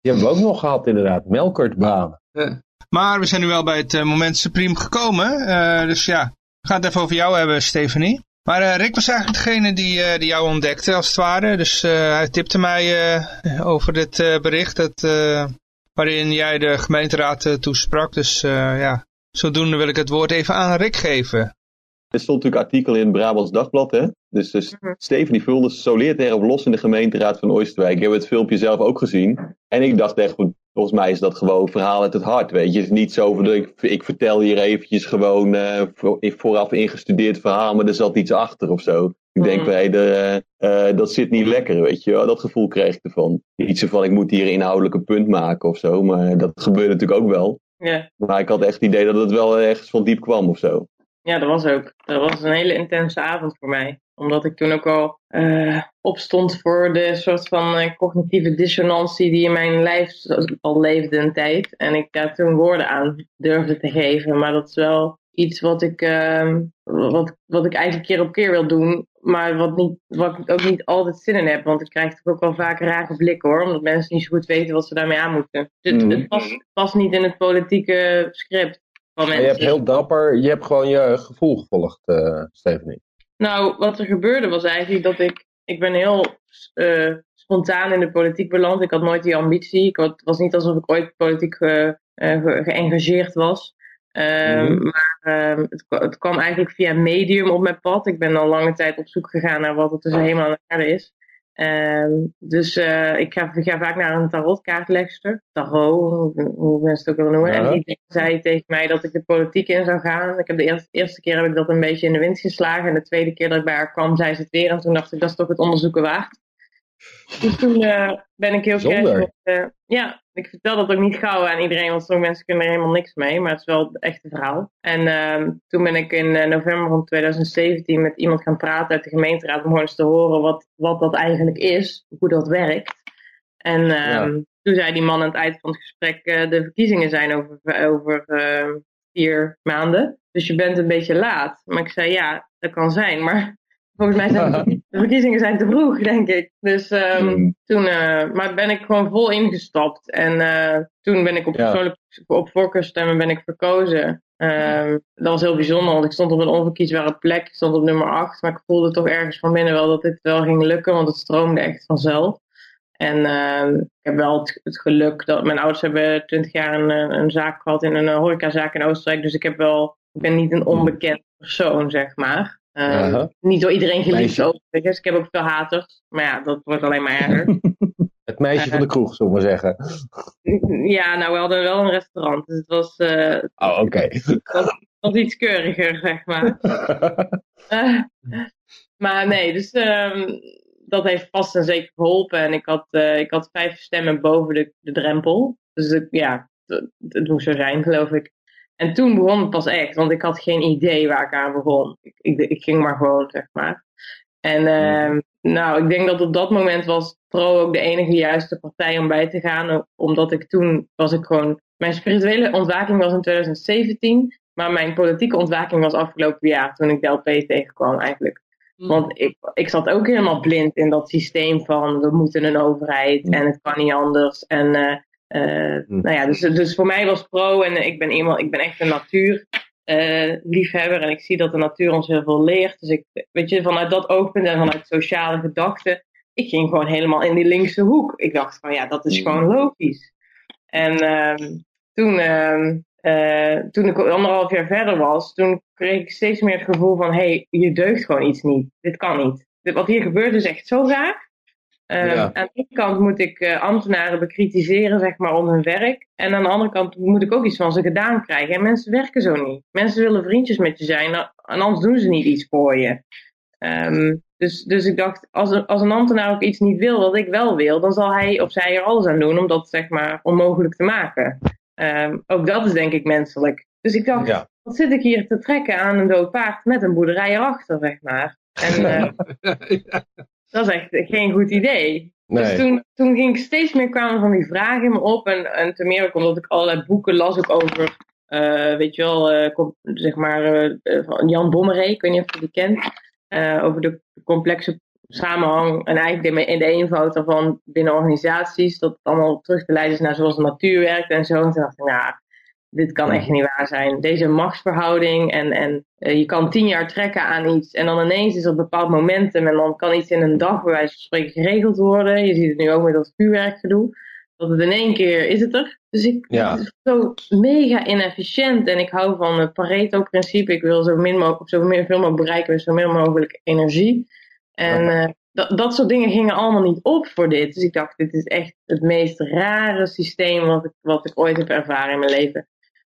Die hebben we ook nog gehad inderdaad, melkertbaan. Uh. Maar we zijn nu wel bij het moment supreme gekomen. dus ja, we gaan het even over jou hebben, Stephanie. Maar Rick was eigenlijk degene die, die jou ontdekte, als het ware. Dus hij tipte mij over dit bericht dat, waarin jij de gemeenteraad toesprak. Dus ja, zodoende wil ik het woord even aan Rick geven. Er stond natuurlijk artikel in het Brabants Dagblad, hè? Dus, dus mm -hmm. Stephanie Vulders soleert erop los in de gemeenteraad van Oosterwijk. Ik heb het filmpje zelf ook gezien. En ik dacht echt, volgens mij is dat gewoon verhaal uit het hart, weet je. Het is niet zo van, ik, ik vertel hier eventjes gewoon uh, voor, vooraf ingestudeerd verhaal, maar er zat iets achter of zo. Ik denk, mm -hmm. de, uh, dat zit niet lekker, weet je wel. Dat gevoel kreeg ik ervan. Iets van, ik moet hier een inhoudelijke punt maken of zo. Maar dat gebeurde natuurlijk ook wel. Yeah. Maar ik had echt het idee dat het wel ergens van diep kwam of zo. Ja, dat was ook. Dat was een hele intense avond voor mij. Omdat ik toen ook al uh, opstond voor de soort van uh, cognitieve dissonantie die in mijn lijf al leefde een tijd. En ik daar toen woorden aan durfde te geven. Maar dat is wel iets wat ik, uh, wat, wat ik eigenlijk keer op keer wil doen. Maar wat, niet, wat ik ook niet altijd zin in heb. Want ik krijg toch ook wel vaak rare blikken hoor. Omdat mensen niet zo goed weten wat ze daarmee aan moeten. Dus het, mm. het past, past niet in het politieke script. Je hebt heel dapper, je hebt gewoon je gevoel gevolgd, uh, Stephanie. Nou, wat er gebeurde was eigenlijk dat ik, ik ben heel uh, spontaan in de politiek beland. Ik had nooit die ambitie. Ik had, het was niet alsof ik ooit politiek uh, ge, geëngageerd was. Um, mm. Maar um, het, het, kwam eigenlijk via medium op mijn pad. Ik ben al lange tijd op zoek gegaan naar wat er tussen hemel en aarde is. Um, dus uh, ik, ga, ik ga vaak naar een tarotkaartlegster, tarot, hoe mensen het ook willen noemen. Ja. En die zei tegen mij dat ik de politiek in zou gaan. Ik heb de eerste, eerste keer heb ik dat een beetje in de wind geslagen. En de tweede keer dat ik bij haar kwam, zei ze het weer. En toen dacht ik, dat is toch het onderzoeken waard. Dus toen uh, ben ik heel kritisch. Uh, ja, ik vertel dat ook niet gauw aan iedereen, want sommige mensen kunnen er helemaal niks mee. Maar het is wel het echte verhaal. En uh, toen ben ik in november van 2017 met iemand gaan praten uit de gemeenteraad. Om gewoon eens te horen wat, wat dat eigenlijk is, hoe dat werkt. En ja. toen zei die man aan het eind van het gesprek: de verkiezingen zijn over, over vier maanden. Dus je bent een beetje laat. Maar ik zei: ja, dat kan zijn. Maar Volgens mij zijn <laughs> de, verkiezingen zijn te vroeg, denk ik. Dus um, toen uh, maar ben ik gewoon vol ingestapt. En uh, toen ben ik op, ja. op voorkeurstemmen ben ik verkozen. Um, dat was heel bijzonder, want ik stond op een onverkiesbare plek. Ik stond op nummer 8, maar ik voelde toch ergens van binnen wel dat dit wel ging lukken, want het stroomde echt vanzelf. En uh, ik heb wel het, het, geluk dat mijn ouders hebben 20 jaar een, een zaak gehad in een horecazaak in Oostenrijk. Dus ik heb wel, ik ben niet een onbekend persoon, zeg maar. -huh. Niet door iedereen geliefd overigens. Ik heb ook veel haters. Maar ja, dat wordt alleen maar erger. <laughs> het meisje uh, van de kroeg, zullen we zeggen. <laughs> Ja, nou, we hadden wel een restaurant. Dus het was... oh, oké. Okay. <laughs> Het was, was, iets keuriger, zeg maar. Eh, maar nee, dus um, dat heeft vast en zeker geholpen. En ik had, ik had vijf stemmen boven de, de drempel. Dus ik, ja, het moest zo zijn, geloof ik. En toen begon het pas echt, want ik had geen idee waar ik aan begon. Ik, ik, ik ging maar gewoon, zeg maar. En uh, nou, ik denk dat op dat moment was Pro ook de enige juiste partij om bij te gaan. Omdat ik toen was ik gewoon mijn spirituele ontwaking was in 2017, maar mijn politieke ontwaking was afgelopen jaar toen ik de LP tegenkwam eigenlijk. Mm. Want ik, ik zat ook helemaal blind in dat systeem van we moeten een overheid mm. en het kan niet anders. En uh, uh, nou ja, dus, dus voor mij was pro en ik ben iemand, ik ben echt een natuurliefhebber uh, en ik zie dat de natuur ons heel veel leert. Dus ik, weet je, vanuit dat oogpunt en vanuit sociale gedachten, ik ging gewoon helemaal in die linkse hoek. Ik dacht van ja, dat is gewoon logisch. En ehm, toen, ehm, toen ik anderhalf jaar verder was, toen kreeg ik steeds meer het gevoel van, hé, hey, je deugt gewoon iets niet. Dit kan niet. Wat hier gebeurt is echt zo raar. Uh, Aan de ene kant moet ik uh, ambtenaren bekritiseren, zeg maar, om hun werk. En aan de andere kant moet ik ook iets van ze gedaan krijgen. En mensen werken zo niet. Mensen willen vriendjes met je zijn, en anders doen ze niet iets voor je. Um, dus, dus ik dacht, als een, als een ambtenaar ook iets niet wil wat ik wel wil, dan zal hij of zij er alles aan doen om dat, zeg maar, onmogelijk te maken. Um, ook dat is denk ik menselijk. Dus ik dacht, wat zit ik hier te trekken aan een dood paard met een boerderij erachter, zeg maar. En <laughs> <laughs> uh, dat is echt geen goed idee. Dus toen, toen ging ik steeds meer kwamen van die vragen in me op. En, en ten meer ook omdat ik allerlei boeken las ook over, uh, weet je wel, uh, zeg maar, van Jan Bommeré, ik weet niet of je die kent. over de complexe samenhang en eigenlijk in de eenvoud daarvan binnen organisaties, dat het allemaal terug te leiden is naar zoals de natuur werkt en zo. En toen dacht ik, nou, dit kan echt niet waar zijn. Deze machtsverhouding en, en uh, je kan tien jaar trekken aan iets en dan ineens is er een bepaald momentum en dan kan iets in een dag bij wijze van spreken geregeld worden. Je ziet het nu ook met dat vuurwerkgedoe. Dat het in één keer is het er. Dus ik ja. het is zo mega inefficiënt en ik hou van het Pareto-principe. Ik wil zo min mogelijk, zo veel mogelijk bereiken met zo min mogelijk energie. En uh, dat, dat soort dingen gingen allemaal niet op voor dit. Dus ik dacht, dit is echt het meest rare systeem wat ik, wat ik ooit heb ervaren in mijn leven.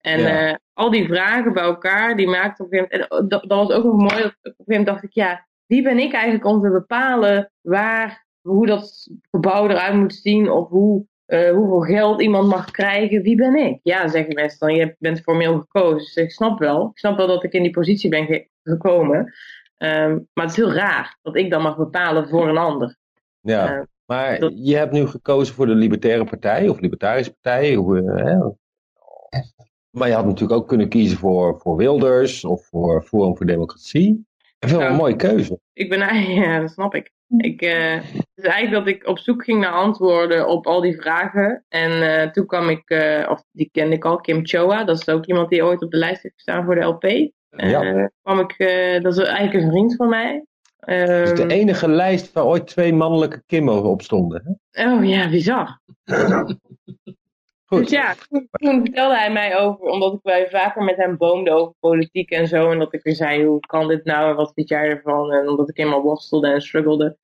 En ja. uh, al die vragen bij elkaar, die maakten op een gegeven moment, en dat, dat was ook nog mooi, dat op een gegeven moment dacht ik, ja, wie ben ik eigenlijk om te bepalen waar, hoe dat gebouw eruit moet zien of hoe, uh, hoeveel geld iemand mag krijgen, wie ben ik? Ja, zeggen mensen dan, je bent formeel gekozen. Dus ik snap wel, ik snap wel dat ik in die positie ben ge gekomen. Um, maar het is heel raar dat ik dan mag bepalen voor een ander. Ja, uh, maar dat... je hebt nu gekozen voor de Libertaire Partij of Libertarische Partij. Hoe, hè? Maar je had natuurlijk ook kunnen kiezen voor, voor Wilders of voor Forum voor Democratie. Dat is wel een mooie keuze. Ik ben eigenlijk, <laughs> ja, dat snap ik. ik uh, het is eigenlijk dat ik op zoek ging naar antwoorden op al die vragen. En uh, toen kwam ik, uh, of die kende ik al, Kim Choa. Dat is ook iemand die ooit op de lijst heeft gestaan voor de LP. Ja. Kwam ik, dat is eigenlijk een vriend van mij. Het is de ehm, enige lijst waar ooit twee mannelijke Kimmo op stonden. Hè? Oh ja, bizar. <laughs> Goed. Dus ja, toen, toen, vertelde hij mij over, omdat ik wij vaker met hem boomde over politiek en zo. En dat ik weer zei, hoe kan dit nou en wat vind jij ervan? En omdat ik helemaal worstelde en struggelde.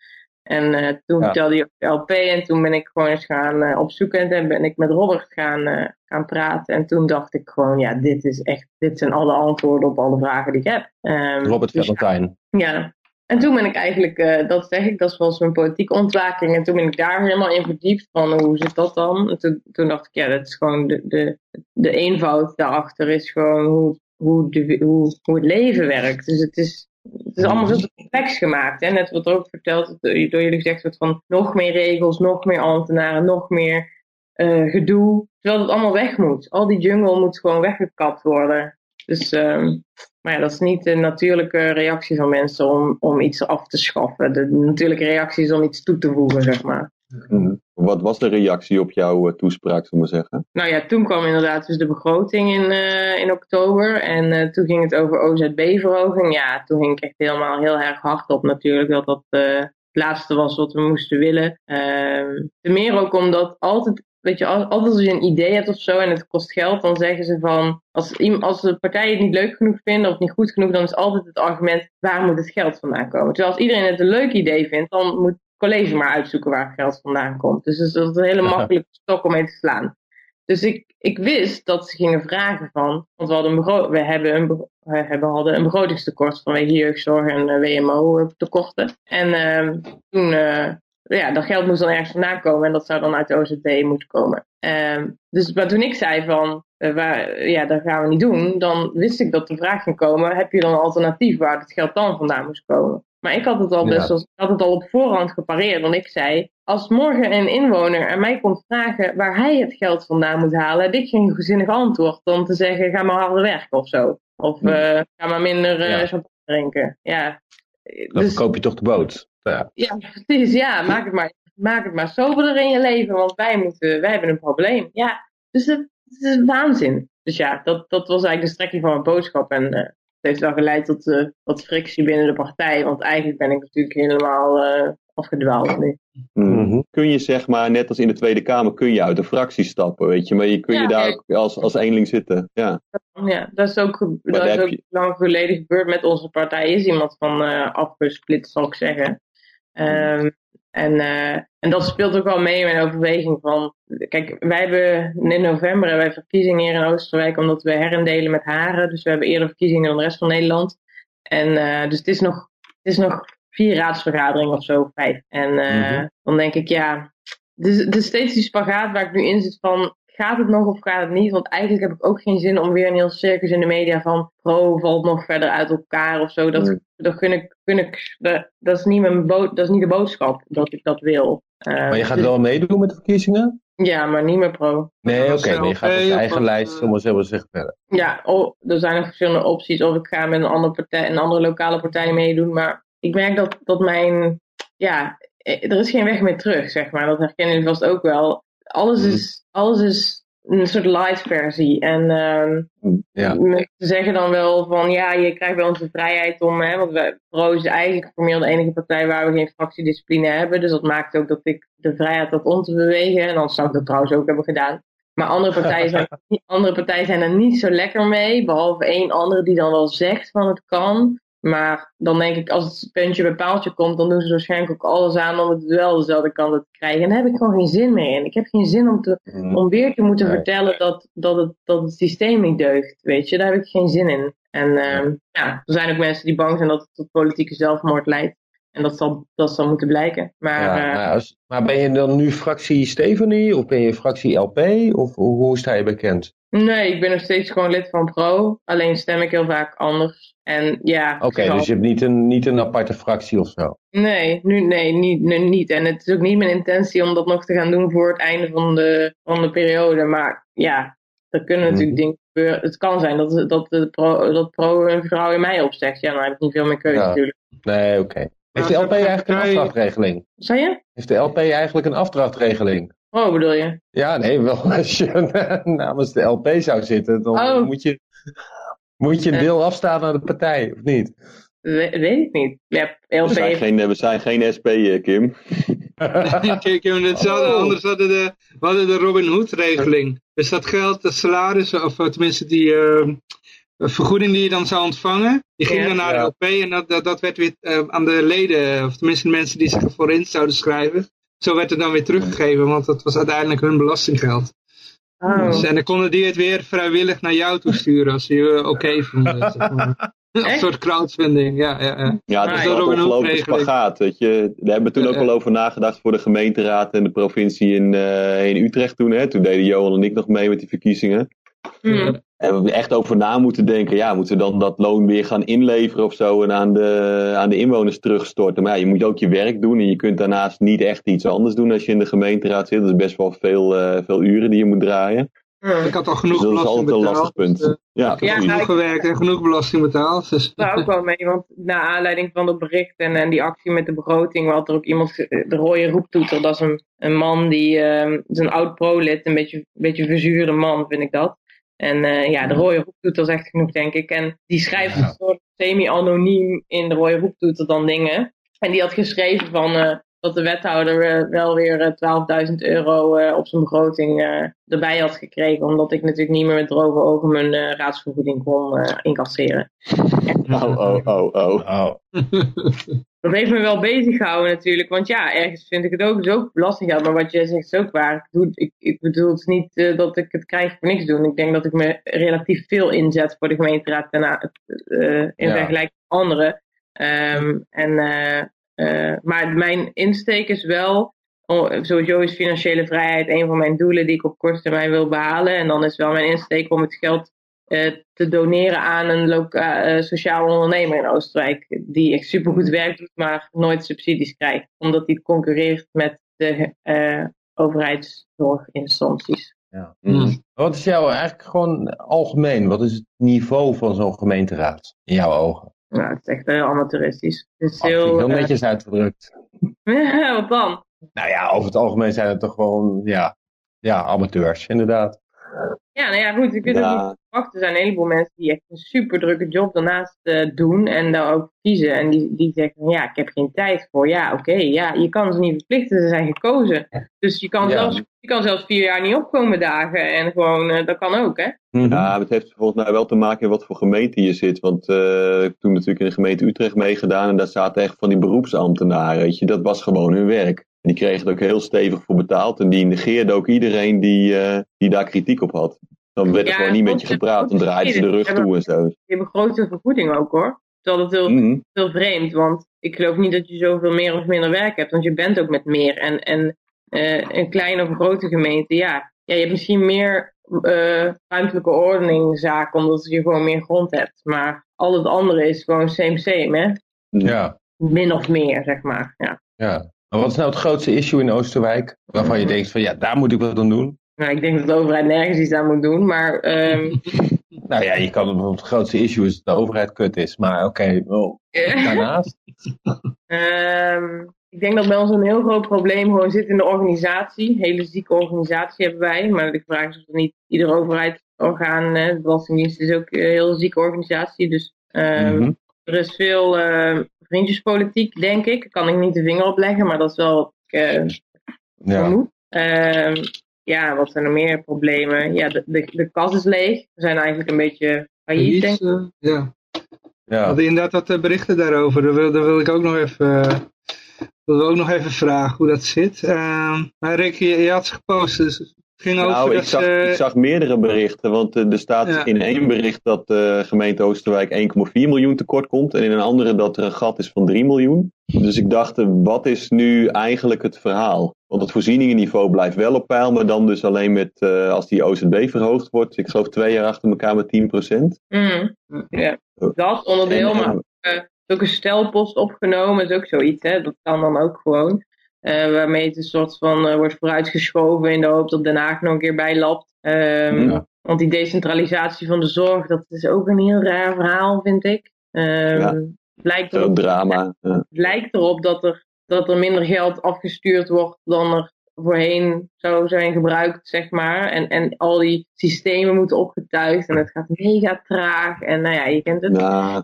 En uh, toen ja. vertelde hij over LP en toen ben ik gewoon eens gaan uh, opzoeken. En toen ben ik met Robert gaan, uh, gaan praten. En toen dacht ik gewoon, ja, dit is echt, dit zijn alle antwoorden op alle vragen die ik heb. Um, Robert dus, Valentijn. Ja. En toen ben ik eigenlijk, dat zeg ik, dat was mijn politieke ontwaking. En toen ben ik daar helemaal in verdiept van hoe zit dat dan? En toen, toen dacht ik, ja, dat is gewoon de, de, de eenvoud daarachter is gewoon hoe, hoe, de, hoe, hoe het leven werkt. Dus het is, het is allemaal zo complex gemaakt. Hè? Net wat ook verteld, door jullie gezegd wordt van nog meer regels, nog meer ambtenaren, nog meer uh, gedoe. Terwijl het allemaal weg moet. Al die jungle moet gewoon weggekapt worden. Dus, um, maar ja, dat is niet de natuurlijke reactie van mensen om, om iets af te schaffen. De natuurlijke reactie is om iets toe te voegen, zeg maar. Mm. Wat was de reactie op jouw uh, toespraak, zullen we zeggen? Nou ja, toen kwam inderdaad dus de begroting in, uh, in oktober. En uh, toen ging het over OZB-verhoging. Ja, toen ging ik echt helemaal heel erg hard op natuurlijk dat dat het laatste was wat we moesten willen. Ehm, te meer ook omdat altijd weet je, altijd als je een idee hebt of zo en het kost geld, dan zeggen ze van, als, als de partijen het niet leuk genoeg vinden of niet goed genoeg, dan is altijd het argument, waar moet het geld vandaan komen? Terwijl als iedereen het een leuk idee vindt, dan moet college maar uitzoeken waar het geld vandaan komt. Dus dat is een hele makkelijke stok om mee te slaan. Dus ik, ik wist dat ze gingen vragen van, want we, hadden een we, hebben een, we hebben, hadden een begrotingstekort vanwege jeugdzorg en eh, WMO-tekorten. En uh, toen, uh, ja, dat geld moest dan ergens vandaan komen en dat zou dan uit de OZB moeten komen. Uh, dus maar toen ik zei van, uh, waar, ja, dat gaan we niet doen, dan wist ik dat de vraag ging komen, heb je dan een alternatief waar het geld dan vandaan moest komen? Maar ik had het al best wel, ik had het al op voorhand gepareerd. Want ik zei, als morgen een inwoner aan mij komt vragen waar hij het geld vandaan moet halen, heb ik geen gezinnig antwoord dan te zeggen ga maar harder werken of zo. Of uh, ga maar minder uh, Ja. champagne drinken. Ja. Dan Dus, verkoop je toch de boot. Ja. ja, precies. Ja, maak het maar, maak het maar soberder in je leven, want wij, moeten, wij hebben een probleem. Ja, dus het, het is waanzin. Dus ja, dat, dat was eigenlijk de strekking van mijn boodschap. En eh, het heeft wel geleid tot eh, wat frictie binnen de partij. Want eigenlijk ben ik natuurlijk helemaal eh, afgedwaald nu. Hmm. Mhm. Kun je zeg maar, net als in de Tweede Kamer, kun je uit de fractie stappen, weet je. Maar je kun Ja, je daar ja. ook als, als eenling zitten. Ja. Ja, dat is ook, Maar dat is heb ook je- lang geleden gebeurd met onze partij. Is iemand van eh afgesplit, zal ik zeggen. Ehm, en, eh, en dat speelt ook wel mee in mijn overweging van... Kijk, wij hebben in november hebben wij verkiezingen hier in Oosterwijk... omdat we herendelen met Haren. Dus we hebben eerder verkiezingen dan de rest van Nederland. En eh, dus het is, nog, het is nog vier raadsvergaderingen of zo, vijf. En eh, Mhm. dan denk ik, ja... Is, het is steeds die spagaat waar ik nu in zit van... Gaat het nog of gaat het niet? Want eigenlijk heb ik ook geen zin om weer een heel circus in de media van... Pro valt nog verder uit elkaar of zo. Dat, Nee. dat, gun ik, gun ik, dat, dat, is niet mijn bood, dat is niet de boodschap dat ik dat wil. Eh, Maar je gaat dus- wel meedoen met de verkiezingen? Ja, maar niet meer pro. Nee, oké. Maar je gaat op je of eigen lijst, eh, om maar zo te zeggen, verder. Ja, oh, er zijn nog verschillende opties. Of ik ga met een andere, partij, een andere lokale partij meedoen. Maar ik merk dat, dat mijn... Ja, eh, er is geen weg meer terug, zeg maar. Dat herkennen jullie vast ook wel. Alles Mhm. is, alles is een soort light versie. En ehm, Ja. mensen zeggen dan wel van... Ja, je krijgt wel onze vrijheid om... Hè, want wij, Pro is eigenlijk formeel de enige partij waar we geen fractiediscipline hebben. Dus dat maakt ook dat ik de vrijheid had om te bewegen. En dan zou ik dat trouwens ook hebben gedaan. Maar andere partijen, zijn, <laughs> andere partijen zijn er niet zo lekker mee. Behalve één andere die dan wel zegt van het kan. Maar dan denk ik, als het puntje bij paaltje komt, dan doen ze waarschijnlijk ook alles aan om het wel dezelfde kant te krijgen. En daar heb ik gewoon geen zin meer in. Ik heb geen zin om, te, Mhm. om weer te moeten Nee. vertellen dat, dat, het, dat het systeem niet deugt. Weet je, daar heb ik geen zin in. En ehm, ja, er zijn ook mensen die bang zijn dat het tot politieke zelfmoord leidt. En dat zal, dat zal moeten blijken. Maar Ja, eh, als- maar ben je dan nu fractie Stephanie of ben je fractie LP? Of hoe, hoe sta je bekend? Nee, ik ben nog steeds gewoon lid van Pro. Alleen stem ik heel vaak anders. En ja, Oké, dus je hebt niet een, niet een aparte fractie of zo. Nee, nu, nee, niet, nu niet. En het is ook niet mijn intentie om dat nog te gaan doen voor het einde van de, van de periode. Maar ja, er kunnen natuurlijk Mhm. dingen gebeuren. Het kan zijn dat, dat, de pro, dat pro een vrouw in mij opzegt. Ja, dan heb ik niet veel meer keuze Ja. natuurlijk. Nee, oké. Heeft de LP eigenlijk een afdrachtregeling? Zei je? Heeft de LP eigenlijk een afdrachtregeling? Oh, bedoel je? Ja, nee, wel <laughs> als je namens de LP zou zitten, dan Oh. moet, je, moet je een deel afstaan aan de partij, of niet? We- weet ik niet. Ja, LP We, zijn geen, we zijn geen SP, eh, Kim. <laughs> Kijk, hetzelfde. Oh. Anders hadden de, we hadden de Robin Hood regeling. Dus dat geld, dat salaris, of eh, tenminste die eh, vergoeding die je dan zou ontvangen, die ging Ja. dan naar Ja. de LP en dat, dat, dat werd weer eh, aan de leden, of tenminste de mensen die zich ervoor in zouden schrijven. Zo werd het dan weer teruggegeven, want dat was uiteindelijk hun belastinggeld. Oh. Dus, en dan konden die het weer vrijwillig naar jou toesturen als je oké vonden. zeg maar. <laughs> Een soort crowdfunding, ja. ja, ja. Ja, het Ah, is een regeling. spagaat. Weet je. Daar hebben we toen ook Ja, wel over nagedacht voor de gemeenteraad en de provincie in, eh, in Utrecht toen. Hè. Toen deden Johan en ik nog mee met die verkiezingen. Hmm. En we hebben echt over na moeten denken, ja, moeten we dan dat loon weer gaan inleveren of zo en aan de, aan de inwoners terugstorten. Maar ja, je moet ook je werk doen en je kunt daarnaast niet echt iets anders doen als je in de gemeenteraad zit. Dat is best wel veel, eh, veel uren die je moet draaien. Ik had al Dus genoeg dat is belasting altijd een lastig betaald. punt. dus, eh, Ja, genoeg gewerkt en genoeg belasting betaald. Dus, daar ook wel mee, want na aanleiding van dat bericht en, en die actie met de begroting, had er ook iemand, de rode roeptoeter, dat is een, een man die, ehm dat is een oud pro-lid, een beetje, beetje verzuurde man vind ik dat. En eh, ja, de rode roeptoeter zegt genoeg denk ik. En die schrijft een soort semi-anoniem in de rode roeptoeter dan dingen. En die had geschreven van, eh, dat de wethouder eh, wel weer eh, 12.000 euro eh, op zijn begroting eh, erbij had gekregen. Omdat ik natuurlijk niet meer met droge ogen mijn eh, raadsvergoeding kon eh, incasseren. <laughs> Oh, oh, oh, oh. Oh. <laughs> Dat heeft me wel bezig gehouden natuurlijk. Want ja, ergens vind ik het ook, ook belastinggeld. Maar wat jij zegt is ook waar. Ik, doe, ik, ik bedoel het is niet eh, dat ik het krijg voor niks doen. Ik denk dat ik me relatief veel inzet voor de gemeenteraad ten, a- eh, in Ja. vergelijking met anderen. Ehm, en, eh, eh, maar mijn insteek is wel... oh, sowieso is financiële vrijheid een van mijn doelen die ik op korte termijn wil behalen. En dan is wel mijn insteek om het geld eh, te doneren aan een loka- eh, sociaal ondernemer in Oostenrijk. Die echt supergoed werk doet, maar nooit subsidies krijgt. Omdat die concurreert met de uh, overheidszorginstanties. Ja. Mm. Wat is jouw eigenlijk gewoon algemeen, wat is het niveau van zo'n gemeenteraad in jouw ogen? Nou, het is echt heel amateuristisch. Het is heel, heel netjes uitgedrukt. <laughs> wat dan? Nou ja, over het algemeen zijn het toch gewoon, ja, ja amateurs, inderdaad. Ja, nou ja, goed. Ik weet ja. ook niet verwachten. Er zijn een heleboel mensen die echt een super drukke job daarnaast uh, doen en daar ook kiezen. En die, die zeggen, ja, ik heb geen tijd voor. Ja, oké, ja, je kan ze niet verplichten. Ze zijn gekozen. Dus je kan, zelfs, je kan zelfs vier jaar niet opkomen dagen. En gewoon, uh, dat kan ook, hè? Mhm. Ja, het heeft volgens mij wel te maken met wat voor gemeente je zit. Want uh, ik toen natuurlijk in de gemeente Utrecht meegedaan. En daar zaten echt van die beroepsambtenaren, weet je. Dat was gewoon hun werk. En die kregen er ook heel stevig voor betaald. En die negeerden ook iedereen die, uh, die daar kritiek op had. Dan werd er gewoon niet met je gepraat. Dan draaiden ze de rug toe en zo. Die hebben grote vergoeding ook hoor. Terwijl het heel, mm heel vreemd. Want ik geloof niet dat je zoveel meer of minder werk hebt. Want je bent ook met meer. En, en uh, een kleine of grote gemeente, ja. ja je hebt misschien meer uh, ruimtelijke ordeningzaken. Omdat je gewoon meer grond hebt. Maar al het andere is gewoon same same hè. Ja. Min of meer, zeg maar. Ja. ja. Maar wat is nou het grootste issue in Oosterwijk? Waarvan je denkt van ja, daar moet ik wat aan doen? Nou, ik denk dat de overheid nergens iets aan moet doen, maar... Um... <laughs> nou ja, je kan bijvoorbeeld het grootste issue is dat de overheid kut is, maar oké, okay, well, daarnaast? um, <laughs> ik denk dat bij ons een heel groot probleem gewoon zit in de organisatie. Een hele zieke organisatie hebben wij, maar ik vraag is of niet ieder overheidsorgaan, de Belastingdienst is ook een heel zieke organisatie, dus um, mm -hmm. er is veel uh, vriendjespolitiek, denk ik. Kan ik niet de vinger op leggen, maar dat is wel wat ik uh, ja. Uh, ja, wat zijn er meer problemen? Ja, de, de, de kas is leeg. We zijn eigenlijk een beetje failliet, denk ik. Uh, ja. ja. Inderdaad wat eh, berichten daarover. Daar wil, daar wil ik ook nog even... wil ook nog even vragen hoe dat zit. Uh, maar Rick, je, je, had ze gepost, dus Ging nou, ik, zag, ik zag meerdere berichten, want uh, er staat in één bericht dat de gemeente Oosterwijk 1,4 miljoen tekort komt en in een andere dat er een gat is van 3 miljoen. Dus ik dacht, wat is nu eigenlijk het verhaal? Want het voorzieningenniveau blijft wel op peil, maar dan dus alleen met, uh, als die OZB verhoogd wordt, ik geloof twee jaar achter elkaar met 10 procent. Mm, ja, dat onderdeel, maar uh, ook een stelpost opgenomen is ook zoiets, hè? dat kan dan ook gewoon. Uh, waarmee het een soort van uh, wordt vooruitgeschoven in de hoop dat Den Haag nog een keer bijlapt. Um, ja. Want die decentralisatie van de zorg, dat is ook een heel raar verhaal, vind ik. Um, ja. lijkt erop, drama. Ja. lijkt erop dat er, dat er minder geld afgestuurd wordt dan er voorheen zou zijn gebruikt, zeg maar. En, en al die systemen moeten opgetuigd en het gaat mega traag. En nou ja, je kent het. Nou,